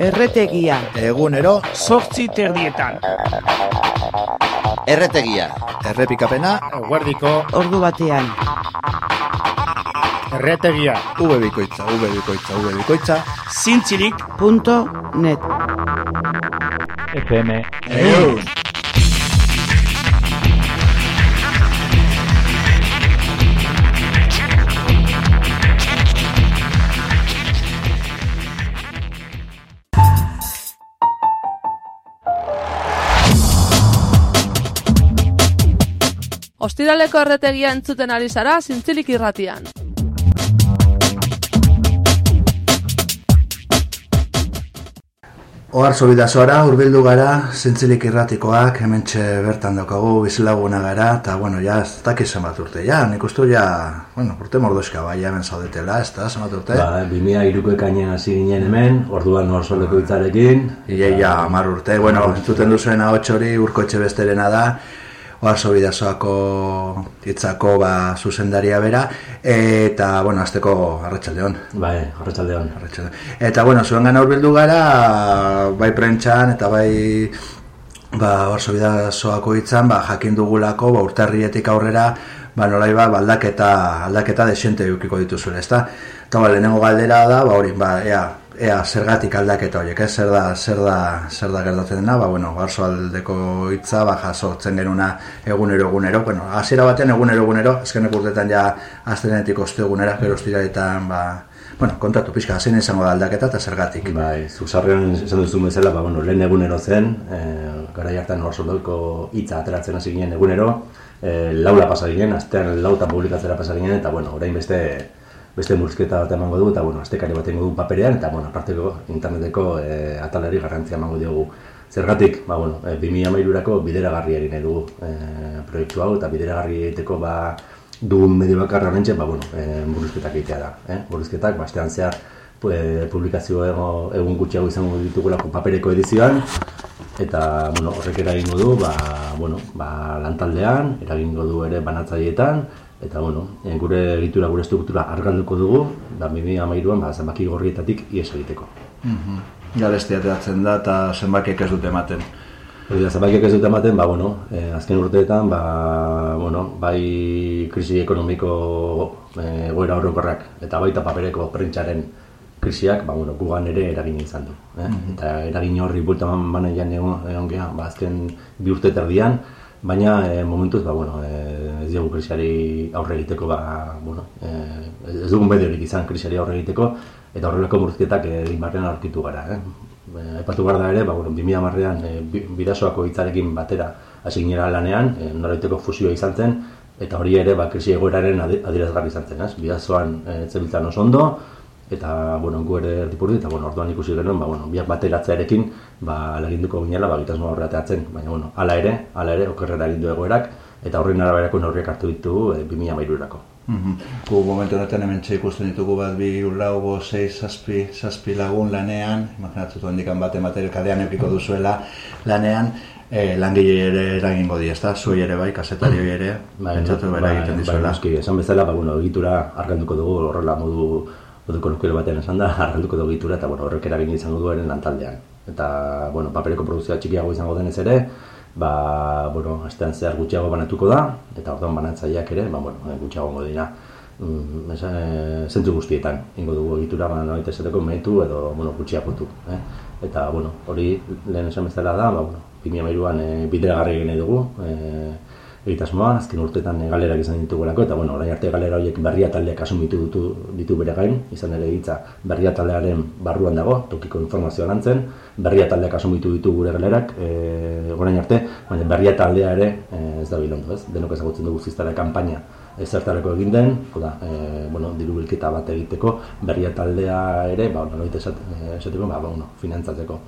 Erretegia. Egunero, Zortzi terdietan. Erretegia. errepikapena, guardiko, Ordu batean. erretegia, V bikoitza, V bikoitza, V bikoitza, Zintzilik. Punto net. FM. egun. Ostiraleko erretegia entzuten ari zara zintzilik irratian. Ohar sobidazora, urbildu gara, zintzilik irratikoak, hemen bertan daukagu, bizilaguna gara, eta, bueno, ja, ez dakiz zenbat urte, ja, nik ustu ja, bueno, urte mordoska bai, hemen zaudetela, ez da, zenbat urte? Ba, 2000 iruko ekainean hasi ginen hemen, orduan nor soleko hitzarekin. Ia, ja, mar urte, bueno, entzuten duzuen hau hori, urko etxe besterena da, Oarzo bidazoako hitzako ba, zuzendaria bera, eta, bueno, azteko arratsaldeon. Bai, arratsaldeon. Eta, bueno, zuen gana urbildu gara, bai prentxan, eta bai ba, oarzo bidazoako hitzan, ba, jakin dugulako, ba, urtarrietik aurrera, ba, nolai ba, aldaketa, aldaketa desente eukiko dituzuen, ezta? Eta, ba, lehenengo galdera da, ba, hori, ba, ea, ea zergatik aldaketa horiek, ez? Zer da, zer da, zer da gertatzen dena, ba, bueno, barzo aldeko hitza, ba, jasotzen genuna egunero egunero, bueno, hasiera batean egunero egunero, azkenek urtetan ja aztenetik oste egunera, gero estilaretan, ba, bueno, kontatu pixka, zein izango da aldaketa eta zergatik. Bai, zuzarrean esan duzu bezala, ba, bueno, lehen egunero zen, e, gara jartan hor hitza ateratzen hasi ginen egunero, e, laula pasa ginen, astean lauta publikatzera pasa ginen, eta, bueno, orain beste, beste murrizketa bat emango du eta bueno, astekari bat emango du paperean eta bueno, aparteko interneteko e, atalari garrantzia emango diogu. Zergatik, ba bueno, e, 2013ko bideragarri egin edu e, proiektu hau eta bideragarri egiteko ba dugun medio bakarra horrentxe, ba bueno, e, murrizketak egitea da, eh? Murrizketak bastean zehar e, publikazio egun gutxiago izango ditugulako papereko edizioan eta bueno, horrek eragingo du, ba, bueno, ba, lantaldean, eragingo du ere banatzaileetan, Eta bueno, e, gure egitura, gure estruktura argalduko dugu, da 2013an ba zenbaki gorrietatik ies egiteko. Mhm. Ja beste ateratzen da ta zenbakiek ez dute ematen. Hori da zenbakiek ez dute ematen, ba bueno, e, azken urteetan ba bueno, bai krisi ekonomiko eh goera orokorrak eta baita papereko prentsaren krisiak, ba bueno, gugan ere eragin izan du, eh? Mhm. Eta eragin horri bultaman manaian egon egon gea, ba azken bi urte terdian, baina e, momentuz ba bueno, e, ez dugu krisiari aurre egiteko ba bueno, e, ez dugun bediorik izan krisiari aurre egiteko eta horrelako murrizketak egin barrean aurkitu gara, eh. Epatu gara da ere, ba, bueno, 2010 e, bidasoako hitzarekin batera hasi lanean, e, noraiteko fusioa izan zen, eta hori ere, ba, krisi egoeraren adierazgarri izan zen, ez? Bidazoan e, zebiltzan oso ondo, eta bueno, gu ere erdipurdi, eta bueno, orduan ikusi genuen, ba, bueno, biak bateratzearekin, ba, laginduko ginela, ba, gitasmo horreateatzen, baina, bueno, ala ere, ala ere, okerrera egindu egoerak, eta horren araberako neurriak hartu ditugu e, 2000 erako. Mm Gu momentu honetan hemen ikusten ditugu bat bi lau bo sei zazpi, zazpi lagun lanean, imaginatzen duen dikan bat emater kadean eukiko duzuela lanean, e, langile ere eragingo di, ezta? Zuei ere bai, kasetari ere, bai, pentsatu bai, egiten bai, dizuela. Bai, esan bezala, ba, bueno, egitura arganduko dugu horrela modu moduko nukero batean esan da, *laughs* argalduko dugu egitura eta bueno, horrek eragin izango duaren lantaldean. Eta, bueno, papereko produzioa txikiago izango denez ere, ba, bueno, astean zehar gutxiago banatuko da, eta orduan banatzaileak ere, ba, bueno, gutxiago ongo dira. Mm, esa, e, zentzu guztietan, ingo dugu egitura, ba, no, esateko mehitu edo, bueno, gutxiagotu. Eh? Eta, bueno, hori lehen esan bezala da, ba, bueno, 2008an e, bidera garri egin dugu, e, egitasmoa, azken urteetan galerak izan ditugulako, eta bueno, orain arte galera horiek berria taldeak asumitu ditu, ditu bere gain, izan ere hitza berria taldearen barruan dago, tokiko informazioa lantzen, berria taldeak asumitu ditu gure galerak, e, orain arte, baina berria taldea ere e, ez da bilondo, ez? Denok ezagutzen dugu ziztara kanpaina ezertareko egin den, oda, e, bueno, diru bilketa bat egiteko, berria taldea ere, ba, noit esateko, ba, ba, bueno, finantzatzeko.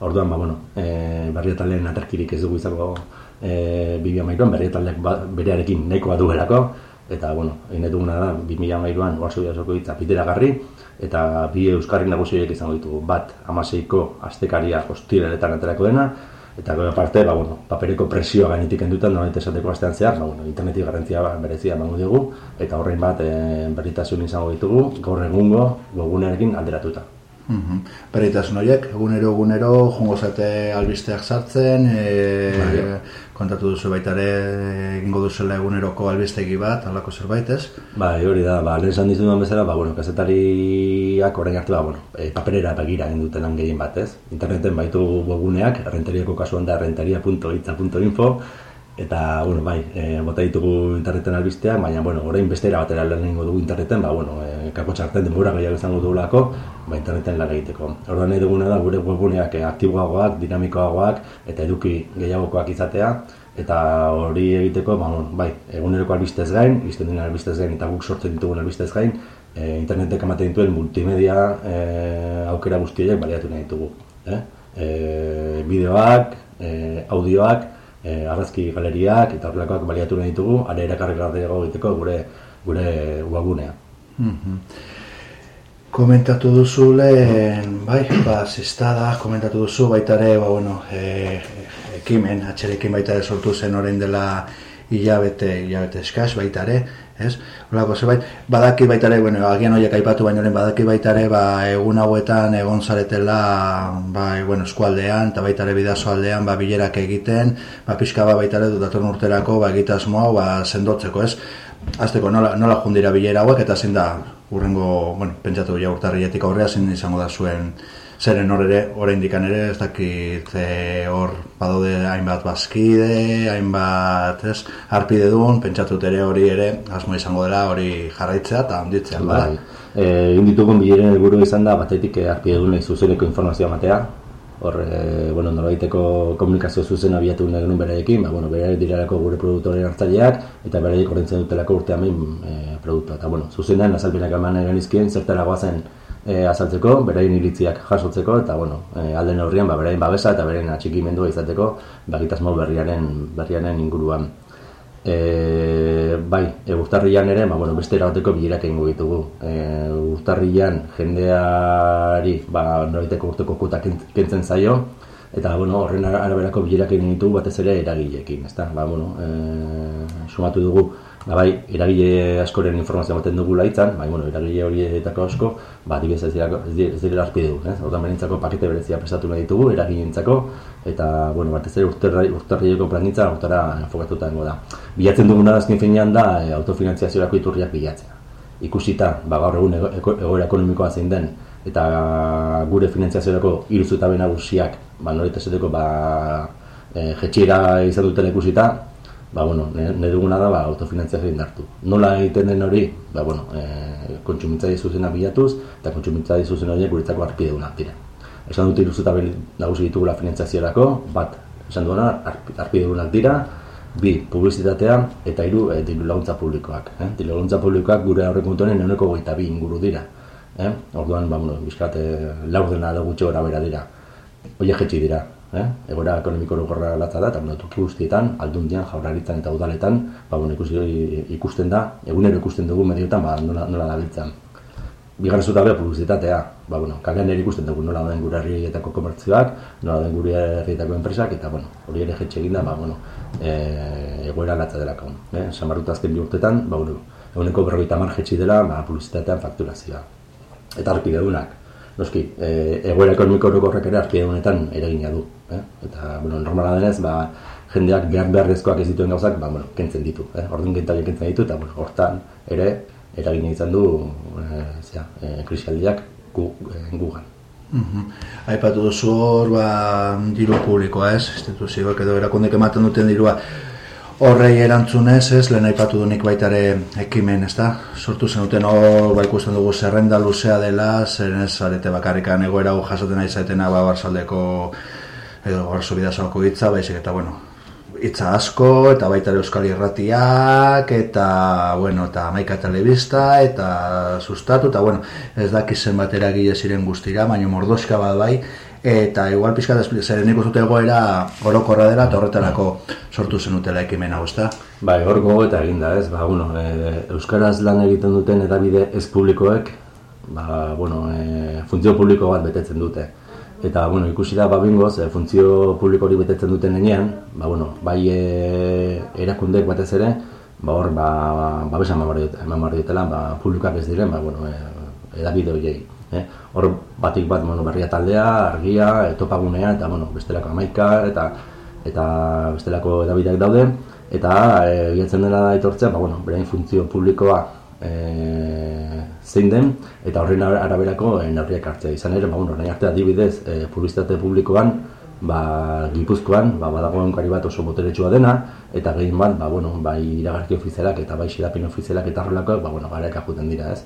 Orduan, ba, bueno, e, berria taldearen aterkirik ez dugu izango e, 2008an berri taldeak ba, berearekin nahikoa duelako eta bueno, egin duguna da 2008an oarzo jasoko hitza garri eta bi euskarri nagusiek izango ditugu bat amaseiko astekaria hostileletan aterako dena eta gero parte, ba, bueno, papereko presioa gainetik endutan, nola esateko astean zehar, ba, bueno, interneti garantzia berezia emango dugu, eta horrein bat e, berritasun izango ditugu, gaur egungo, gogunearekin alderatuta. Mm Berritasun horiek, egunero egunero, jongo zate albisteak sartzen, e, kontatu duzu baita ere egingo duzela eguneroko albistegi bat, alako zerbait, ez? Bai, hori da, ba, lehen esan dizudan bezala, ba, bueno, kasetariak orain hartu da, bueno, e, paperera begira egin duten lan gehien bat, ez? Interneten baitu webuneak, errenteriako kasuan da errenteria.itza.info, eta, bueno, bai, e, bota ditugu interneten albistea, baina, bueno, orain bestera batera lan egingo dugu interneten, ba, bueno, e, kako txarten denbora gehiago izango dugulako, ba, interneten lan egiteko. Orduan nahi duguna da, gure webuneak e, aktiboagoak, dinamikoagoak, eta eduki gehiagokoak izatea, eta hori egiteko, ba, bueno, bai, eguneroko albistez gain, izten dinen albistez gain, eta guk sortzen ditugun albistez gain, e, internetek ematen dituen multimedia e, aukera guztiak baliatu nahi ditugu. Eh? E, bideoak, e, audioak, e, argazki galeriak eta horrelakoak baliatu nahi ditugu, are erakargarriago egiteko gure gure webgunea. Mhm. Komentatu duzu lehen, bai, ba, zestada, komentatu duzu, baita ere, ba, bueno, e, ekimen, atxerekin baita ere sortu zen orain dela hilabete, hilabete eskaz, baita ere, ez? Horako zerbait, badaki baita ere, bueno, agian horiek aipatu baino lehen, badaki baita ere, ba, egun hauetan egon zaretela, ba, bueno, eskualdean, eta baita ere bidazo aldean, ba, bilerak egiten, ba, pixka ba, baita ere, datorn urterako, ba, egitasmoa, ba, sendotzeko, ez? Azteko, nola, nola jundira bilera hauek, eta zein da, urrengo, bueno, pentsatu ja urtarrietik aurrea zein izango da zuen zeren hor ere, oraindik ere, ez dakit hor badaude hainbat bazkide, hainbat, ez, arpide duen, pentsatut ere hori ere, asmo izango dela hori jarraitzea eta onditzea, bai. Egin ditugun bileren helburu izan da, batetik arpide duen zuzeneko informazioa matea, hor, e, bueno, norbaiteko komunikazio zuzen abiatu nahi genuen beraiekin, ba, bueno, bere dirarako gure produktoren hartzaileak, eta beraiek horrentzen dutelako urte hamein e, produktua. Eta, bueno, zuzenean, azalpenak eman egin izkien, zertara guazen e, azaltzeko, beraien iritziak jasotzeko, eta, bueno, e, alde neurrian, ba, beraien babesa eta beraien atxikimendua izateko, bagitasmo berriaren, berriaren inguruan. E, bai, e, urtarrian ere, ba, bueno, beste erabateko bilerak egingo ditugu. E, urtarrian jendeari ba, noraiteko urteko kuta kentzen zaio, eta bueno, horren araberako bilerak egin ditugu batez ere eragileekin, ezta? Ba, bueno, e, sumatu dugu Ba, bai, eragile askoren informazioa ematen dugu laitzan, bai, bueno, eragile horietako asko, ba, dibez ez dira, ez dira arpidu, eh? Hortan berentzako pakete berezia prestatu nahi ditugu, eragileentzako eta, bueno, batez ere urtarrieko planitza urtara enfokatuta dengo da. Bilatzen duguna azken finean da, e, autofinantziaziorako iturriak bilatzea. Ikusita, ba, gaur egun egoera ekonomikoa zein den, eta gure finantziaziorako iruzuta nagusiak, ba, noreita zeteko, ba, e, jetxiera izan dutela ikusita, ba, bueno, ne duguna da ba, autofinanziazio indartu. Nola egiten den hori, ba, bueno, e, kontsumitzaile zuzena bilatuz, eta kontsumitzaile zuzen horiek guretzako arpide duna dira. Esan dut iruzuta nagusi ditugula finantziaziorako, bat, esan duena, arpide dunak dira, bi, publizitatea, eta hiru e, diru laguntza publikoak. Eh? Diru laguntza publikoak gure aurrekontuaren euneko goita bi inguru dira. Eh? Orduan, ba, bueno, bizkat, e, laur dena da gutxe gora bera dira. Oie jetxi dira, eh? egoera ekonomiko lugorra latza da, eta bueno, toki guztietan, aldundian, jaurlaritzan eta udaletan, ba, bueno, ikusi, ikusten da, egunero ikusten dugu medioetan, ba, nola, nola dabiltzan. Bigarren zuta beha publizitatea, ba, bueno, kalean ere ikusten dugu nola den gure herrietako komertzioak, nola den gure herrietako enpresak, eta bueno, hori ere jetxe eginda, ba, bueno, e, egoera latza delako. Eh? Samarruta azken bi urtetan, ba, bueno, eguneko berroita mar jetxi dela, ba, publizitatean fakturazioa. Eta arpide dunak, noski, e, egoera ekonomiko orokorrek ere arpide honetan eragina du. Eh? Eta, bueno, normala denez, ba, jendeak behar beharrezkoak ez dituen gauzak, ba, bueno, kentzen ditu. Eh? Orduan kentzen ditu, eta bueno, hortan ere eragina izan du e, zera, e, krisialdiak gu, e, gugan. Mm Aipatu duzu hor, ba, diru publikoa ez, instituzioak edo erakundek ematen duten dirua, Horrei erantzunez, ez, lehen aipatu dunik baitare ekimen, ez da? Sortu zenuten hor, ba ikusten dugu zerrenda luzea dela, zeren ez, arete bakarrikan egoera hau jasaten ari ba, barzaldeko, edo, barzo bidazoko hitza, baizik eta, bueno, hitza asko, eta baita euskal irratiak, eta, bueno, eta maika telebista, eta sustatu, eta, bueno, ez dakizen batera gile ziren guztira, baina mordoska bat bai, eta igual pizka da zer nik uste egoera orokorra dela eta horretarako sortu zenutela ekimen hau, ezta? Bai, hor gogo eta eginda, ez? Ba, bueno, e, euskaraz lan egiten duten edabide ez publikoek, ba, bueno, e, funtzio publiko bat betetzen dute. Eta, bueno, ikusi da, ba, bingoz, e, funtzio publiko hori betetzen duten enean, ba, bueno, bai e, erakundek batez ere, ba, hor, ba, ba, besan eman barri dutela, ba, publikak ez diren, ba, bueno, e, edabide horiei. Eh? Hor batik bat bueno, berria taldea, argia, etopagunea eta bueno, bestelako amaika eta eta bestelako edabideak daude eta e, dena da etortzea, ba, bueno, berain funtzio publikoa e, zein den eta horren araberako e, neurriak hartzea izan ere, ba, bueno, nahi arte adibidez e, publizitate publikoan ba, Gipuzkoan ba, badagoen kari bat oso boteretsua dena eta gehien bat, ba, bueno, bai iragarki ofizialak eta bai xerapen ofizialak eta horrelakoak ba, bueno, gara ekakuten dira ez?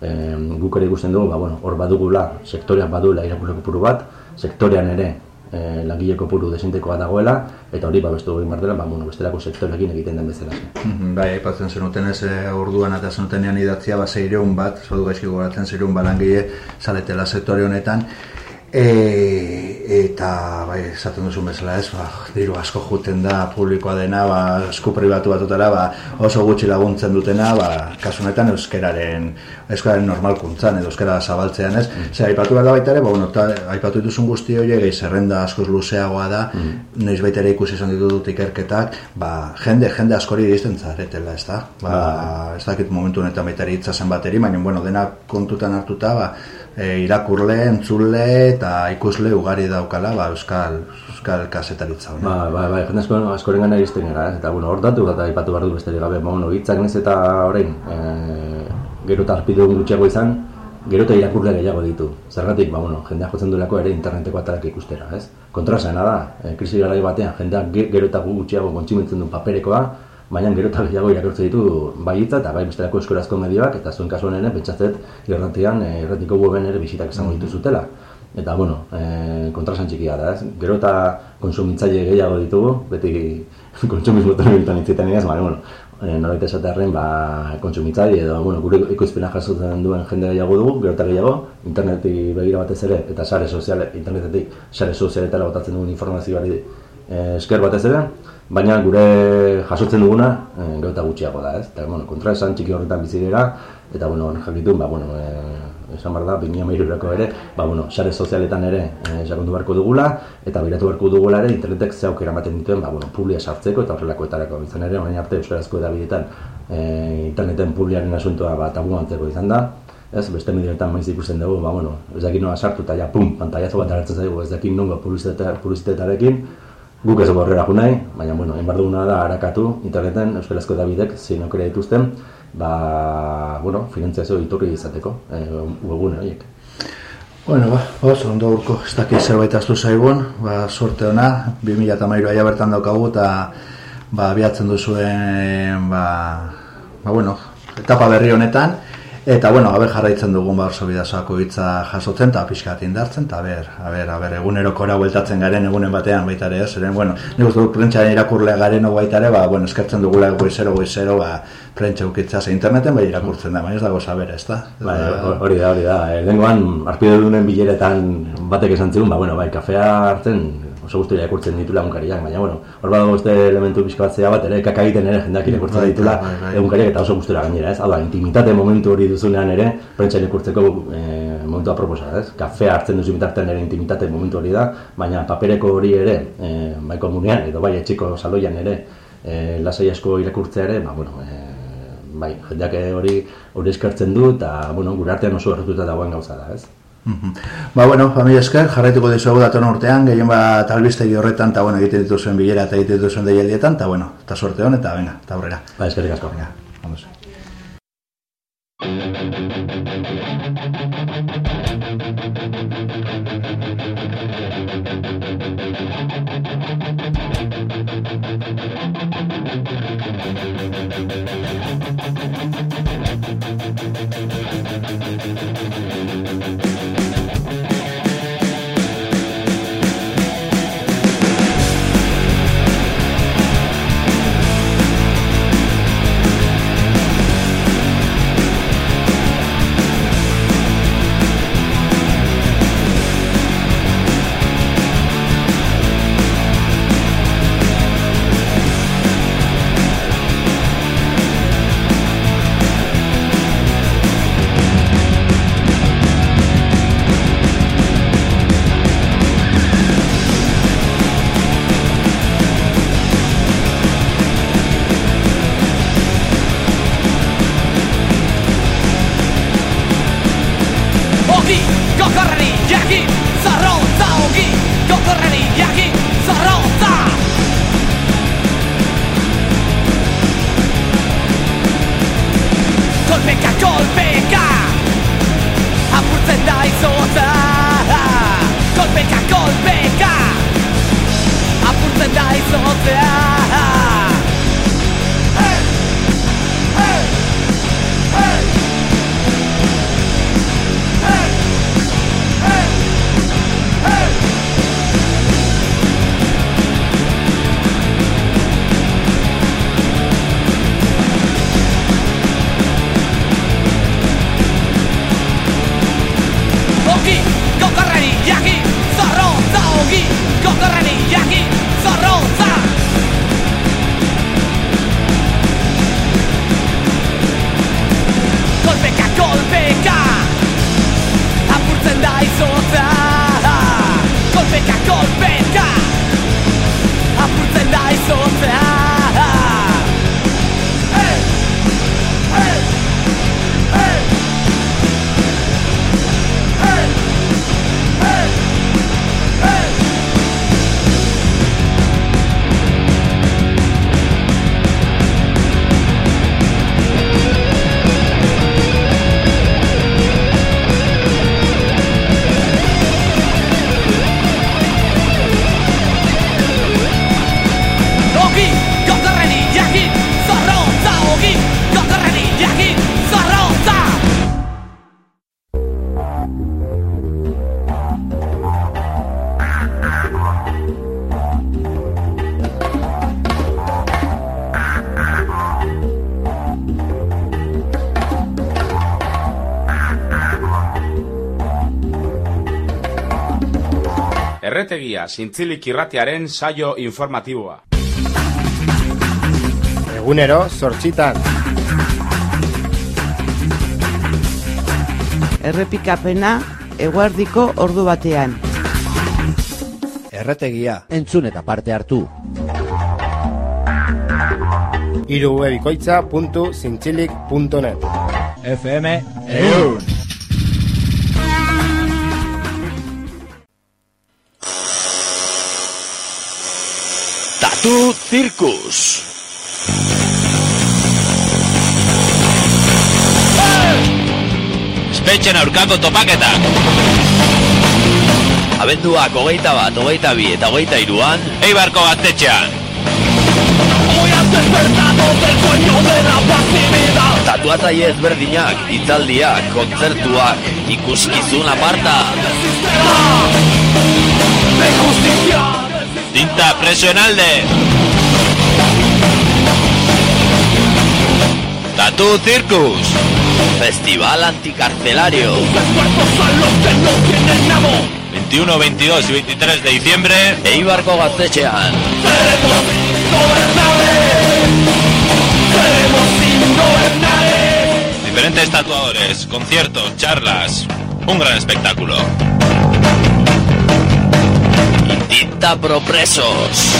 E, guk ere ikusten dugu, ba, bueno, hor badugula, sektoreak badula irakurreko puru bat, sektorean ere e, langile kopuru desintekoa dagoela, eta hori babestu egin behar dela, ba, bueno, bestelako sektorekin egiten den bezala. Mhm, Bai, aipatzen zenuten ez eh, orduan eta zenutenean idatzia ba seireun bat, zodu gaizki goratzen seireun balangile saletela sektore honetan. E, eta bai, esaten duzu bezala ez, ba, diru asko juten da publikoa dena, ba, esku pribatu batutara, ba, oso gutxi laguntzen dutena, ba, kasu honetan euskeraren, euskararen normalkuntzan edo euskara zabaltzean ez. Mm. Ze, aipatu behar da baita ere, ba, bueno, ta, aipatu dituzun guzti hori, gehi zerrenda askoz luzeagoa da, mm. noiz baita ere ikusi izan ditut ikerketak, ba, jende, jende askori iristen zaretela, ez da? Ba, ez dakit momentu honetan baita ere itzazen bateri, baina, bueno, dena kontutan hartuta, ba, e, irakurle, entzule eta ikusle ugari daukala ba, euskal, euskal kasetaritza hori. Ba, ba, ba, jende asko, askoren gana iristen gara, eta bueno, hor datu eta ipatu behar du besterik gabe, ba, bueno, hitzak nez eta orain, e, gero eta arpidu gutxiago izan, gero eta irakurle gehiago ditu. Zergatik, ba, bueno, jendeak jotzen duelako ere interneteko atalak ikustera, ez? Kontrasena da, e, krisi garai batean, jendeak ge- gero eta gutxiago kontsumitzen du paperekoa, baina gero eta gehiago irakurtzen ditu bai hitza eta bai bestelako euskarazko medioak eta zuen kasuan ere pentsatzet irratian eh, irratiko weben ere bisitak izango dituzutela. Eta bueno, e, kontrasan txikia da, ez? Gero eta konsumitzaile gehiago ditugu, beti *laughs* kontsumismotan egiten hitzetan ez, baina bueno, e, norbait esatearren ba, kontsumitzaile edo bueno, gure ekoizpena jasotzen duen jende gehiago dugu, gero eta gehiago, interneti begira batez ere, eta sare soziale, internetetik sare sozialetara botatzen dugun informazioari e, esker batez ere, baina gure jasotzen duguna e, gero eta gutxiago da, ez? Eta, bueno, kontra esan txiki horretan bizi dira, eta, bueno, jakitun, ba, bueno, e, esan behar da, 2013ko ere, ba, bueno, sare sozialetan ere e, sakondu beharko dugula, eta begiratu beharko dugula ere, internetek ze aukera ematen dituen, ba, bueno, publia sartzeko eta horrelakoetarako izan ere, baina arte euskarazko edabidetan e, interneten publiaren asuntoa ba, tabu antzeko izan da, ez, beste medioetan maiz ikusten dugu, ba, bueno, ez dakit sartu eta ja, pum, pantaiazo bat hartzen zaigu, ez dakit nongo publizitetarekin, guk ez horrela jo nahi, baina, bueno, behar duguna da, harakatu interneten euskarazko edabidek, zein aukera dituzten, ba, bueno, finantziazio iturri izateko, e, webune horiek. Bueno, ba, oso ondo urko, ez dakit zerbait aztu zaigun, ba, sorte ona, 2008 aia bertan daukagu, eta ba, biatzen duzuen, ba, ba, bueno, etapa berri honetan, eta, bueno, haber jarraitzen dugun ba, oso bidazoako hitza jasotzen, eta pixka bat indartzen, eta haber, haber, haber, egunerokora bueltatzen garen egunen batean baita ere, zeren, bueno, nik uste dut prentxaren irakurlea garen baita ere, ba, bueno, eskertzen dugula goizero, goizero, ba, prentxa ukitza ze interneten bai irakurtzen da, baina ez dago sabera, ez da? Bai, hori da, hori da. E, Lengoan, arpide dunen bileretan batek esan zigun, ba, bueno, bai, kafea hartzen, oso guztu irakurtzen ditu lagunkariak, baina, bueno, hor badago beste elementu pixka batzea bat, ere, kaka egiten ere, jendeak irakurtzen Bai, ditula bai, bai. egunkariak eta oso gustura gainera, ez? Hau da, intimitate momentu hori duzunean ere, prentsa irakurtzeko e, momentua proposa, ez? Kafea hartzen duzu bitartean ere intimitate momentu hori da, baina papereko hori ere, e, bai komunean, edo bai etxiko saloian ere, e, lasai asko irakurtzea ere, ba, bueno, e, bai, jendeak hori hori eskertzen du eta bueno, gure artean oso erretuta dagoen gauza da, ez? Mhm. Ba, bueno, familia esker, jarraituko dizuegu datorn urtean, gehien bat albistegi horretan, eta bueno, egiten dituzuen bilera eta egiten dituzuen deialdietan, eta bueno, eta sorte hon, eta venga, eta aurrera. Ba, eskerrik asko. Venga, vamos. Erretegia, zintzilik irratiaren saio informatiboa. Egunero, sortxitan. Errepikapena eguerdiko ordu batean. Erretegia. Entzun eta parte hartu. irubebikoitza.zintzilik.net FM Eun. Tatu Circus. Espetxen aurkako topaketak. Abenduak hogeita bat, hogeita bi eta hogeita iruan, Eibarko gaztetxean. Tatuatzaile ezberdinak, hitzaldiak, kontzertuak, ikuskizun aparta. Tinta preso en alde. Tatu Circus. Festival anticarcelario. 21, 22 y 23 de diciembre. Eibarko gaztetxean. Diferentes tatuadores, conciertos, charlas. Un gran espectáculo. Tinta pro presos.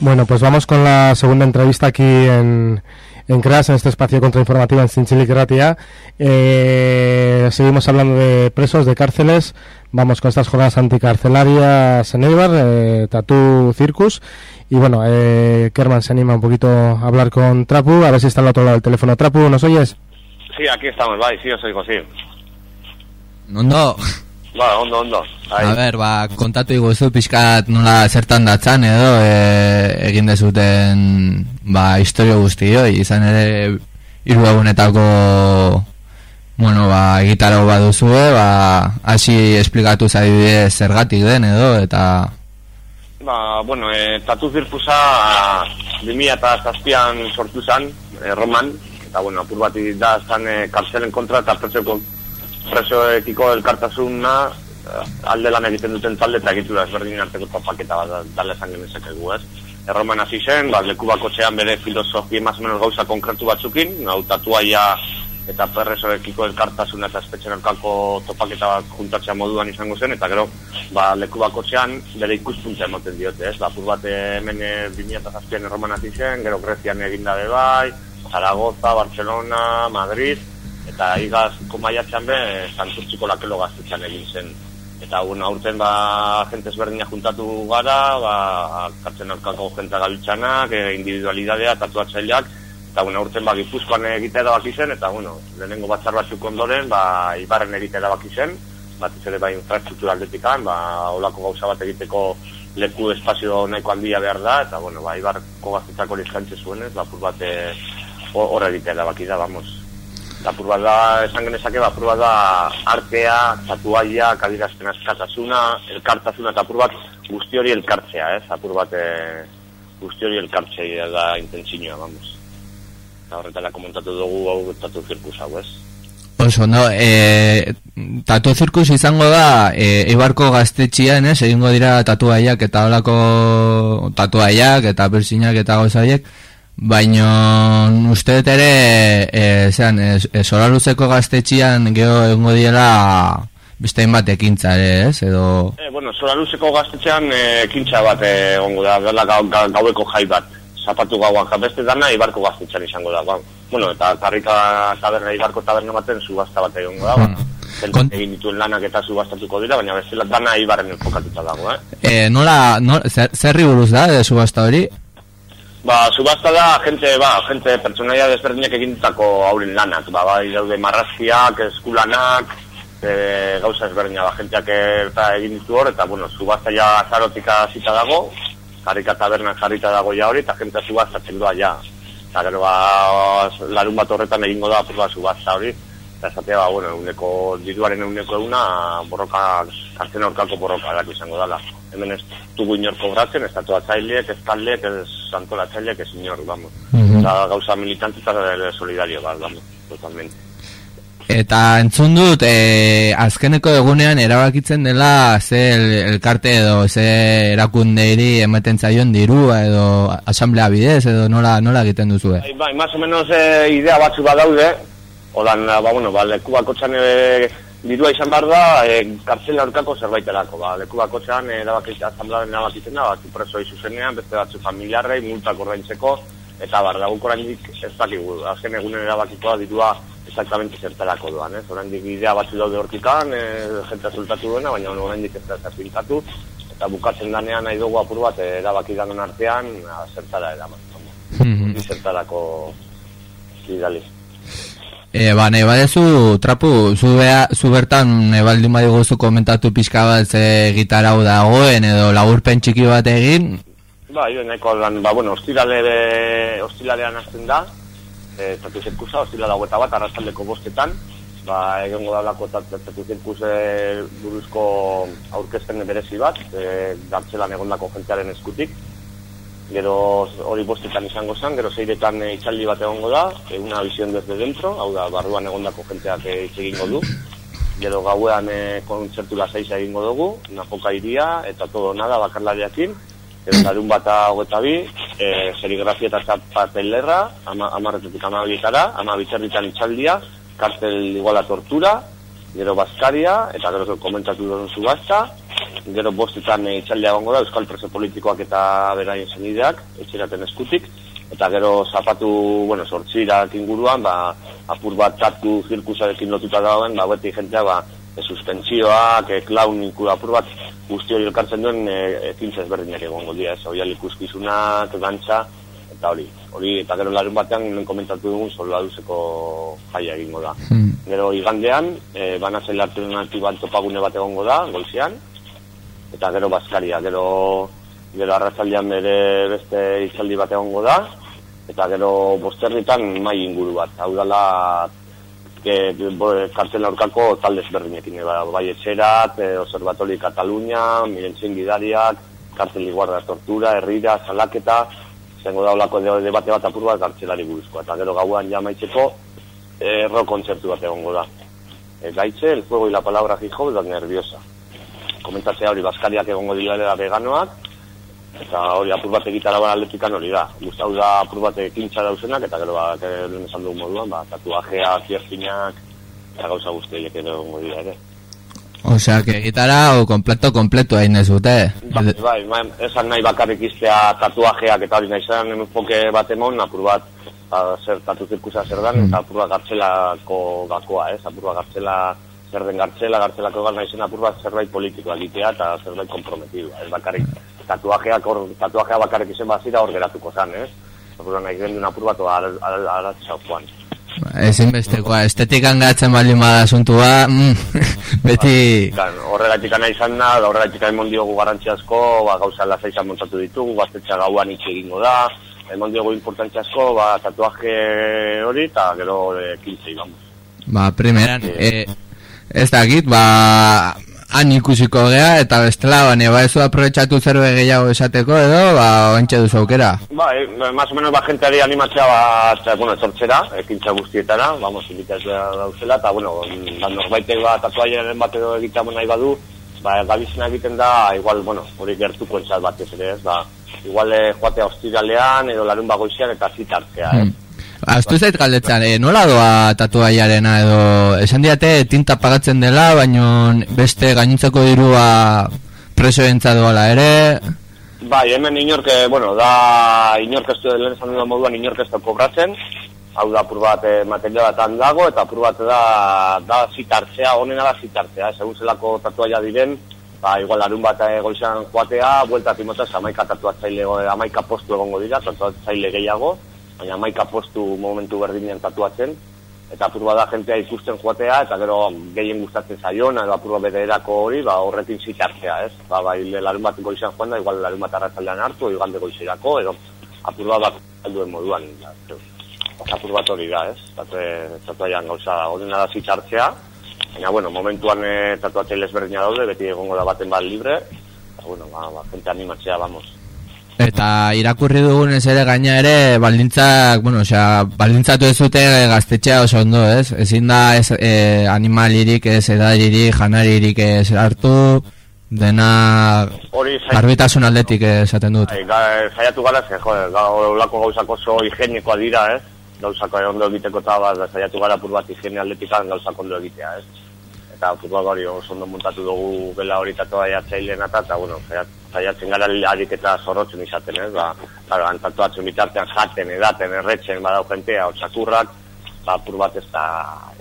Bueno, pues vamos con la segunda entrevista aquí en, en CRAS, en este espacio contrainformativo en Sinchilik Ratia. Eh, seguimos hablando de presos, de cárceles. Vamos con estas jornadas anticarcelarias en Eibar, eh, Tatú Circus. Y bueno, eh, Kerman se anima un poquito a hablar con Trapu, a ver si está al otro lado del teléfono. Trapu, ¿nos oyes? Sí, aquí estamos, bai, sí, os oigo, sí. Ondo, Ba, ondo, ondo. a ber, ba, kontatu iguzu pixkat nola zertan datzan edo e, egin dezuten ba, historio guztio, izan ere hiru egunetako bueno, ba, egitarago baduzue, ba, hasi esplikatu zaibidez zergatik den edo, eta Ba, bueno, e, tatu zirkusa 2000 eta zazpian sortu zen, e, Roman, eta bueno, apur bat da zen e, kartzelen kontra eta presoeko presoekiko elkartasuna eh, alde lan egiten duten talde eta egitura ezberdinen arteko topaketa bat dala esan genezakegu, ez? Erroman hasi zen, ba, leku bakotxean bere filosofia más o menos gauza konkretu batzukin, hau tatuaia eta perresoekiko elkartasuna eta espetxen elkako topaketa bat juntatzea moduan izango zen, eta gero, ba, leku bakotxean bere ikuspuntza emoten diote, ez? Lapur bat hemen e, 2007an erroman hasi zen, gero Grezian eginda be bai, Zaragoza, Barcelona, Madrid, eta igazko maiatxan be, santurtziko lakelo gaztetxan egin zen. Eta bueno, aurten ba, jente ezberdina juntatu gara, ba, kartzen alkako jenta gabiltzanak, e, individualidadea, tatuatzaileak, eta bueno, aurten ba, gipuzkoan egitea erabaki zen, eta bueno, lehenengo batzar batzuk ondoren, ba, ibarren egitea erabaki zen, batez ere ba, infrastruktura aldetikan, ba, olako gauza bat egiteko leku espazio nahiko handia behar da, eta bueno, ba, ibarko gaztetxako hori eskantze zuenez, lapur bat e, hor egitea erabaki da, vamos. Lapur bat da, esan genezake, lapur bat da artea, tatuaia, kadirazpen askatasuna, elkartasuna, eta apur bat guzti hori elkartzea, ez? Apur bat e, guzti hori elkartzea da intentzinoa, vamos. Eta horretara komentatu dugu hau tatu zirkus hau, ez? oso, no, e, tatu zirkus izango da e, Eibarko gaztetxian, ez, egingo dira tatuaiak eta holako tatuaiak eta persinak eta gauzaiek, baino uste dut ere e, zean, e, e, solaruzeko gaztetxian geho egingo dira beste hainbat ekintza ere, ez, edo... E, bueno, zora luzeko gaztetxean e, ekintza bat egongo da, dela gau, gau, gaueko jai bat. Zapatu gauan jabeste dana, ibarko gaztetxean izango da. Ba, bueno, eta karrika taberna, ibarko taberna baten subasta bat egongo da. Ba. Zentzen egin dituen lanak eta subastatuko dira, baina bestela dana ibarren enfokatuta dago, eh? E, nola, no, zer, zerri buruz da, de subasta hori? Ba, subasta da, gente, ba, gente, pertsonaia desberdinak egindutako hauren lanak, ba, bai daude marrazkiak, eskulanak, e, gauza ezberdina, ba, jenteak eta egin ditu hor, eta, bueno, subasta ja azarotika zita dago, jarrika tabernan jarrita dago ja hori, eta jentea subastatzen doa ja. Eta gero, ba, larun bat horretan egingo da, bat subasta hori, eta esatea, ba, bueno, euneko, diruaren euneko euna, borroka, kartzen aurkako borroka edak izango dela. Hemen ez dugu inor kobratzen, ez tatu atzaileek, ez taldeek, ez antolatzaileek, ez inor, vamos. Mhm. Eta gauza militante eta solidario, ba, vamos, totalmente. Eta entzun dut, e, azkeneko egunean erabakitzen dela ze el- elkarte edo ze erakundeiri ematen zaion dirua edo asamblea bidez edo nola, nola egiten duzue. Bai, bai, más o menos eh, idea batzu badaude, odan, ba, bueno, ba, leku bakotxan eh, dirua izan behar da, eh, kartzela aurkako zerbaiterako, ba, leku bakotxan eh, erabakitza asamblaren erabakitzen da, batzu presoi zuzenean, beste batzu familiarrei, multak ordaintzeko, eta bar, da oraindik ez dakigu, azken egunen erabakikoa dirua exactamente zertarako doan, ez? Oraindik idea batzu daude hortikan, eh, jente zultatu duena, baina oraindik ez da pintatu, eta bukatzen danean nahi dugu apur bat eh, erabaki danon artean, a, zertara eraman. Mhm. Zertarako bidali. E, ba, nahi badezu, trapu, zu, bea, zu bertan nahi baldin badiguzu komentatu pixka bat ze gitarau dagoen edo laburpen txiki bat egin, Ba, jo, nahiko lan, ba, bueno, ostirale, ostiralean hasten da, e, tatu zirkusa, ostirala hogeita bat, arrastaldeko bostetan, ba, egongo da lako tatu zirkuse buruzko aurkezpen berezi bat, e, gartzelan egondako jentearen eskutik, gero hori bostetan izango zen, gero zeiretan e, itxaldi bat egongo da, e, una visión desde dentro, hau da, barruan egondako jenteak e, hitz egingo du, gero gauean e, kontzertu lasaisa egingo dugu, napoka iria, eta todo nada bakarlariakin, gero larun bata hogeta bi, e, serigrafia eta zapatelerra, ama, amarretetik amabietara, amabitzerritan itxaldia, kartel iguala tortura, gero Baskaria, eta gero komentatu duen subasta, gero bostetan e, itxaldia gongo da, Euskal Preso Politikoak eta beraien zenideak, etxeraten eskutik, eta gero zapatu, bueno, sortxirak inguruan, ba, apur bat tatu zirkusarekin lotuta dagoen, ba, beti jentea, ba, e, suspentsioak, e, klaun apur bat, guzti hori elkartzen duen e, ekintza ezberdinak egongo dira, ez, hori ikuskizunak, gantza, eta hori, hori, eta gero larun batean, komentatu dugun, soldaduzeko jaia egingo da. Gero igandean, e, banatzen alternatiban topagune bat egongo da, goizean, eta gero Baskaria, gero gero arratzaldean bere beste itzaldi bat egongo da, eta gero bosterritan mai inguru bat, hau dala e, bo, kartel aurkako talde ezberdinekin, ba, bai etxerat, e, Observatori Katalunia, Mirentzin Gidariak, kartel iguarda tortura, herrira, salaketa, zengo da debate bat apur bat kartzelari buruzkoa, eta gero gauan ja maitzeko e, rock kontzertu bat egongo da. E, gaitze, el fuego y la palabra fijo, da nerviosa. Komentatzea hori, Baskariak egongo dira veganoak, eta hori apur bat egitara ban atletikan hori da. Gustau da apur bat ekintza dauzenak, eta gero ba, que lehen esan dugun moduan, ba, tatuajea, piercinak, eta gauza guztiak ere egongo dira ere. osea, que gitara o completo, completo egin dezute. Bai, bai, bai, esan nahi bakarrik iztea tatuajeak eta hori nahi zen enfoke bat emon, apur bat ba, zer tatu zirkusa zer dan, eta apur bat gartzelako gakoa, ez? Apur bat gartzela, zer den gartzela, gartzelako gal nahi zen apur bat zerbait politikoa egitea eta zerbait komprometidua, ez bakarrik tatuajeak hor, tatuajea bakarrik izen bazira hor geratuko zan, ez? Apur bat nahi zen apur bat aratzau joan. Ezinbestekoa, estetikan gatzen baldin bada asuntua, mm, *laughs* beti... Kan, horregatik nahi izan da, horregatik emon diogu garrantzi asko, ba, gauza lasa izan montatu ditugu, gaztetxa gauan itxe egingo da, emon diogu importantzi asko, ba, tatuaje hori, eta gero e, kintzei, vamos. Ba, primeran, e, ez dakit, ba, han ikusiko gea, eta bestela, ba, neba ez aprobetsatu zerbe gehiago esateko edo, ba, ointxe duzu aukera. Ba, e, más o menos ba, jenteari animatzea, ba, eta, bueno, etortzera, ekintza guztietara, vamos, invitatzea dauzela, eta, bueno, ba, norbaitek ba, tatuaiaren bat edo egitea nahi badu, ba, gabizena egiten da, igual, bueno, hori gertuko entzat batez ere, ez, ba, igual eh, joatea ostiralean, edo larun bagoizean, eta zitartzea, eh? Aztu zait galdetzen, e, nola doa tatuaiarena edo esan diate tinta pagatzen dela, baino beste gainontzeko dirua preso doala ere... Bai, hemen inork, eh, bueno, da inork ez du lehen esan dudan moduan inork ez da kobratzen, hau da apur bat eh, materialatan dago, eta apur bat da, da zitartzea, honena da zitartzea, segun zelako tatuaia diren, ba, igual larun bat eh, goizan joatea, buelta timotaz, amaika tatuatzaile, eh, amaika postu egongo dira, tatuatzaile gehiago, baina amaika postu momentu berdinean tatuatzen, eta apur bat da jentea ikusten joatea, eta gero gehien gustatzen zaion, edo apur bat bere erako hori, ba, horrekin zitartzea, ez? Ba, bai, larun bat goizan joan da, igual larun bat arratzaldean hartu, igande goizerako, edo apur bat alduen moduan. Da, apur bat hori da, ez? Tatu, tatuaian gauza onena da zitzartzea, baina, bueno, momentuan e, tatuatzaile ezberdina daude, beti egongo da baten bat libre, eta, bueno, ba, ba, gente animatzea, vamos. Eta irakurri dugunez ere gaina ere baldintzak, bueno, osea, baldintzatu ez zute gaztetxea oso ondo, ez? Ezin da ez, e, animalirik, ez edaririk, janaririk ez hartu, dena garbitasun aldetik esaten dut. Ga, saiatu gara, ze, jo, ga, lako gauzak oso higienikoa dira, ez? Gauzak ondo egiteko eta bat, saiatu gara apur bat higiene aldetikan gauzak ondo egitea, ez? Eta bat hori oso ondo montatu dugu gela hori tatoa jatzailean eta, eta, bueno, saiat- saiatzen gara harik eta zorrotzen izaten, ez? Ba, claro, antatuatzen bitartean jaten, edaten, erretzen, badau jentea, otsakurrak, ba, apur bat ez da,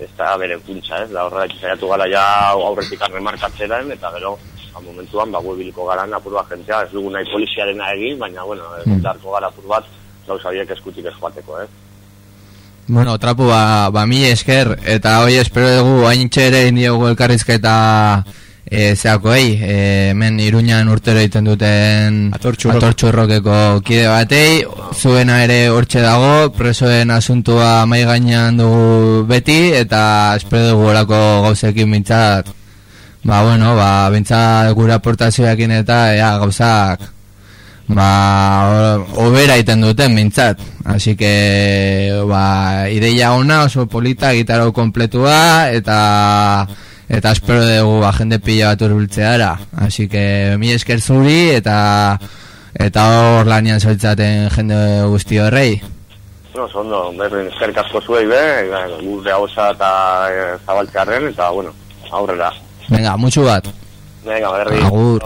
ez da bere puntza, ez? Da horregatik saiatu gara ja aurretik remarkatzeren, eta gero, ba, momentuan, ba, biliko garan apur bat jentea, ez dugu nahi poliziarena egin, baina, bueno, Mm. mm. darko gara apur bat, gauza horiek eskutik ez joateko, ez? Bueno, trapu, ba, ba mi esker, eta hoi espero dugu hain txere indiogu elkarrizketa e, zeakoei, e, hemen iruñan urtero egiten duten Atortxurrok. atortxurrokeko kide batei, zuena ere hortxe dago, presoen asuntua mai gainean dugu beti, eta espero dugu olako gauzekin bintzat, ba, bueno, ba, bintzat gure aportazioekin eta ea, gauzak ba, obera egiten duten mintzat. Así que, ba, ideia ona oso polita, gitarau kompletua, eta eta espero dugu ba, jende pila bat urbiltzeara. Así que, mi esker zuri, eta eta hor lanian zoitzaten jende guzti horrei. Bueno, oso ondo, berdin eskerrik asko zuei be, gure hausa eta e, zabaltzearen, eta, bueno, aurrera. Venga, mutxu bat. Venga, berri. Agur.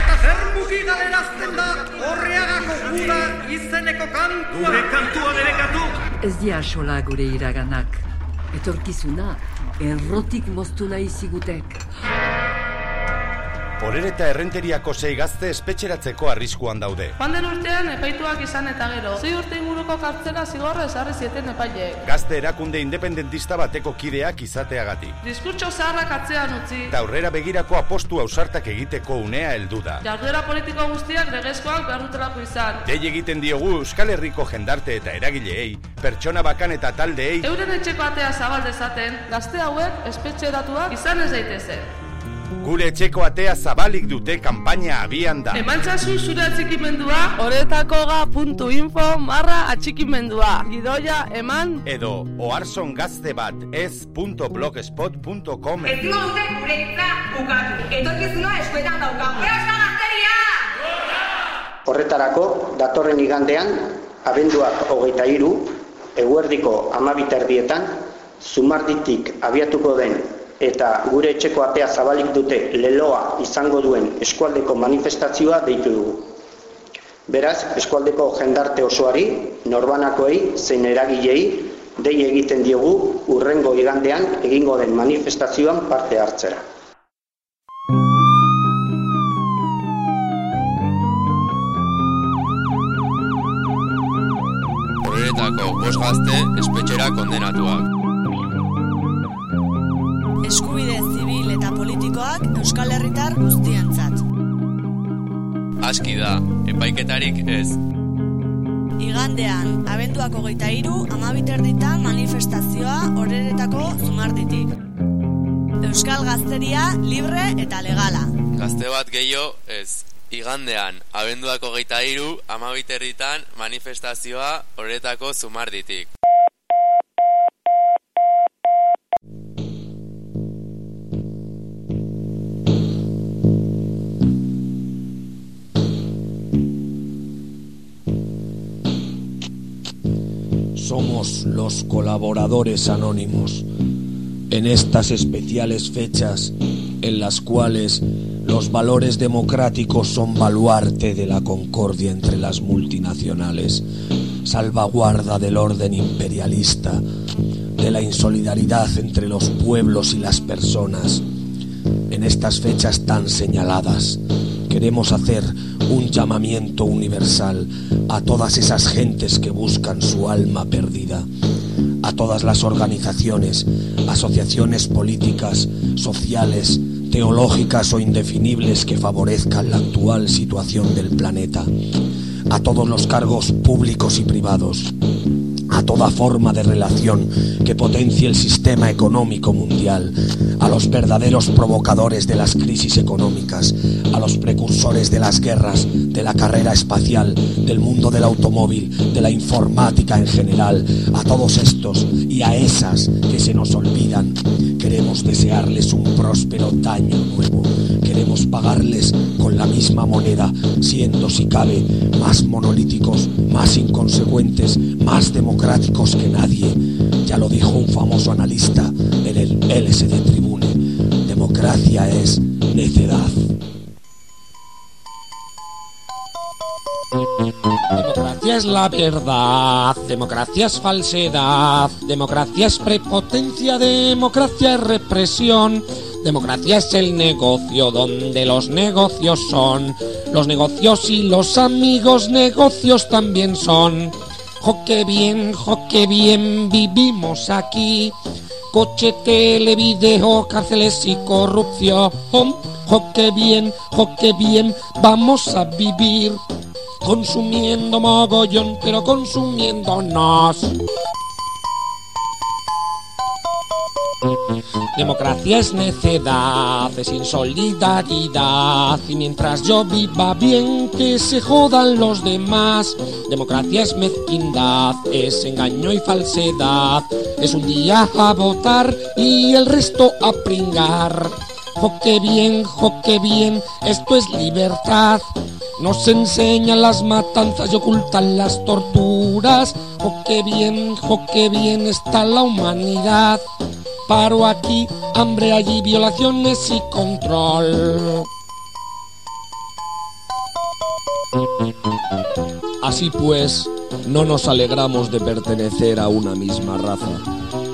Eta zer mugi galerazten da horreagako gura izeneko kantua. Gure kantua derekatu. Ez dia sola gure iraganak. Etorkizuna, errotik moztu nahi zigutek. Orereta errenteriako sei gazte espetxeratzeko arriskuan daude. Joan den urtean epaituak izan eta gero. Zei urte inguruko kartzela zigorra esarri zieten epaileek. Gazte erakunde independentista bateko kideak izateagatik. Diskurtso zaharrak atzean utzi. Eta aurrera begirako apostu ausartak egiteko unea heldu da. Jarduera politiko guztiak legezkoak behar dutelako izan. Dei egiten diogu Euskal Herriko jendarte eta eragileei, pertsona bakan eta taldeei, Euren etxeko atea zabal dezaten, gazte hauek espetxeratuak izan ez daitezen. Gure etxeko atea zabalik dute kanpaina abian da. Emantzazu zure atxikimendua, horetakoga.info marra atxikimendua. Gidoia eman Edo oarson gazte bat ez.blogspot.com Ezin dute gure hitza bukatu. Etorkizuna eskuetan daukagu. Euskal Gazteria! Horretarako, datorren igandean, abenduak hogeita iru, eguerdiko amabiterdietan, zumarditik abiatuko den eta gure etxeko atea zabalik dute leloa izango duen eskualdeko manifestazioa deitu dugu. Beraz, eskualdeko jendarte osoari, norbanakoei, zein eragilei, dei egiten diogu urrengo igandean egingo den manifestazioan parte hartzera. Horretako bost gazte espetxera kondenatuak. Eskubide zibil politikoak Euskal Herritar guztientzat. Aski da, epaiketarik ez. Igandean, abenduak hogeita iru, amabiterditan manifestazioa horeretako zumarditik. Euskal Gazteria libre eta legala. Gazte bat gehiago ez. Igandean, abenduak hogeita iru, amabiterritan manifestazioa horretako zumarditik. Somos los colaboradores anónimos en estas especiales fechas en las cuales los valores democráticos son baluarte de la concordia entre las multinacionales, salvaguarda del orden imperialista, de la insolidaridad entre los pueblos y las personas. En estas fechas tan señaladas, queremos hacer un llamamiento universal a todas esas gentes que buscan su alma perdida, a todas las organizaciones, asociaciones políticas, sociales, teológicas o indefinibles que favorezcan la actual situación del planeta, a todos los cargos públicos y privados, a toda forma de relación que potencie el sistema económico mundial, a los verdaderos provocadores de las crisis económicas, a los precursores de las guerras, de la carrera espacial, del mundo del automóvil, de la informática en general, a todos estos y a esas que se nos olvidan. Queremos desearles un próspero año nuevo. Queremos pagarles con la misma moneda, siendo si cabe más monolíticos, más inconsecuentes, más democráticos que nadie. Ya lo dijo un famoso analista en el LSD Tribune. Democracia es necedad. Democracia es la verdad, democracia es falsedad, democracia es prepotencia, democracia es represión, democracia es el negocio donde los negocios son, los negocios y los amigos negocios también son. Jo que bien, jo que bien vivimos aquí, coche, tele, video, cárceles y corrupción. Jo que bien, jo que bien vamos a vivir consumiendo mogollón, pero consumiéndonos. Democracia es necedad, es insolidaridad y mientras yo viva bien que se jodan los demás. Democracia es mezquindad, es engaño y falsedad, es un día a votar y el resto a pringar. Jo que bien, jo que bien, esto es libertad. Nos enseñan las matanzas y ocultan las torturas. Jo que bien, jo que bien está la humanidad. Paro aquí, hambre allí, violaciones y control. Así pues, no nos alegramos de pertenecer a una misma raza.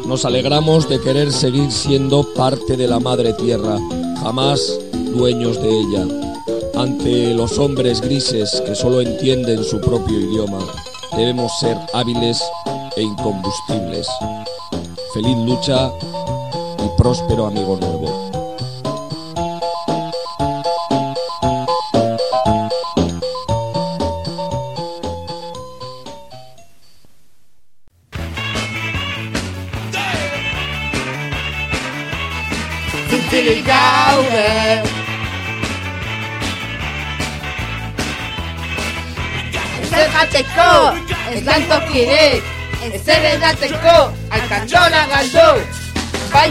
Nos alegramos de querer seguir siendo parte de la madre tierra, jamás dueños de ella. Ante los hombres grises que solo entienden su propio idioma, debemos ser hábiles e incombustibles. Feliz lucha y próspero amigo nuevo. Eslantokide, ezer edateko, alkantzola galdu!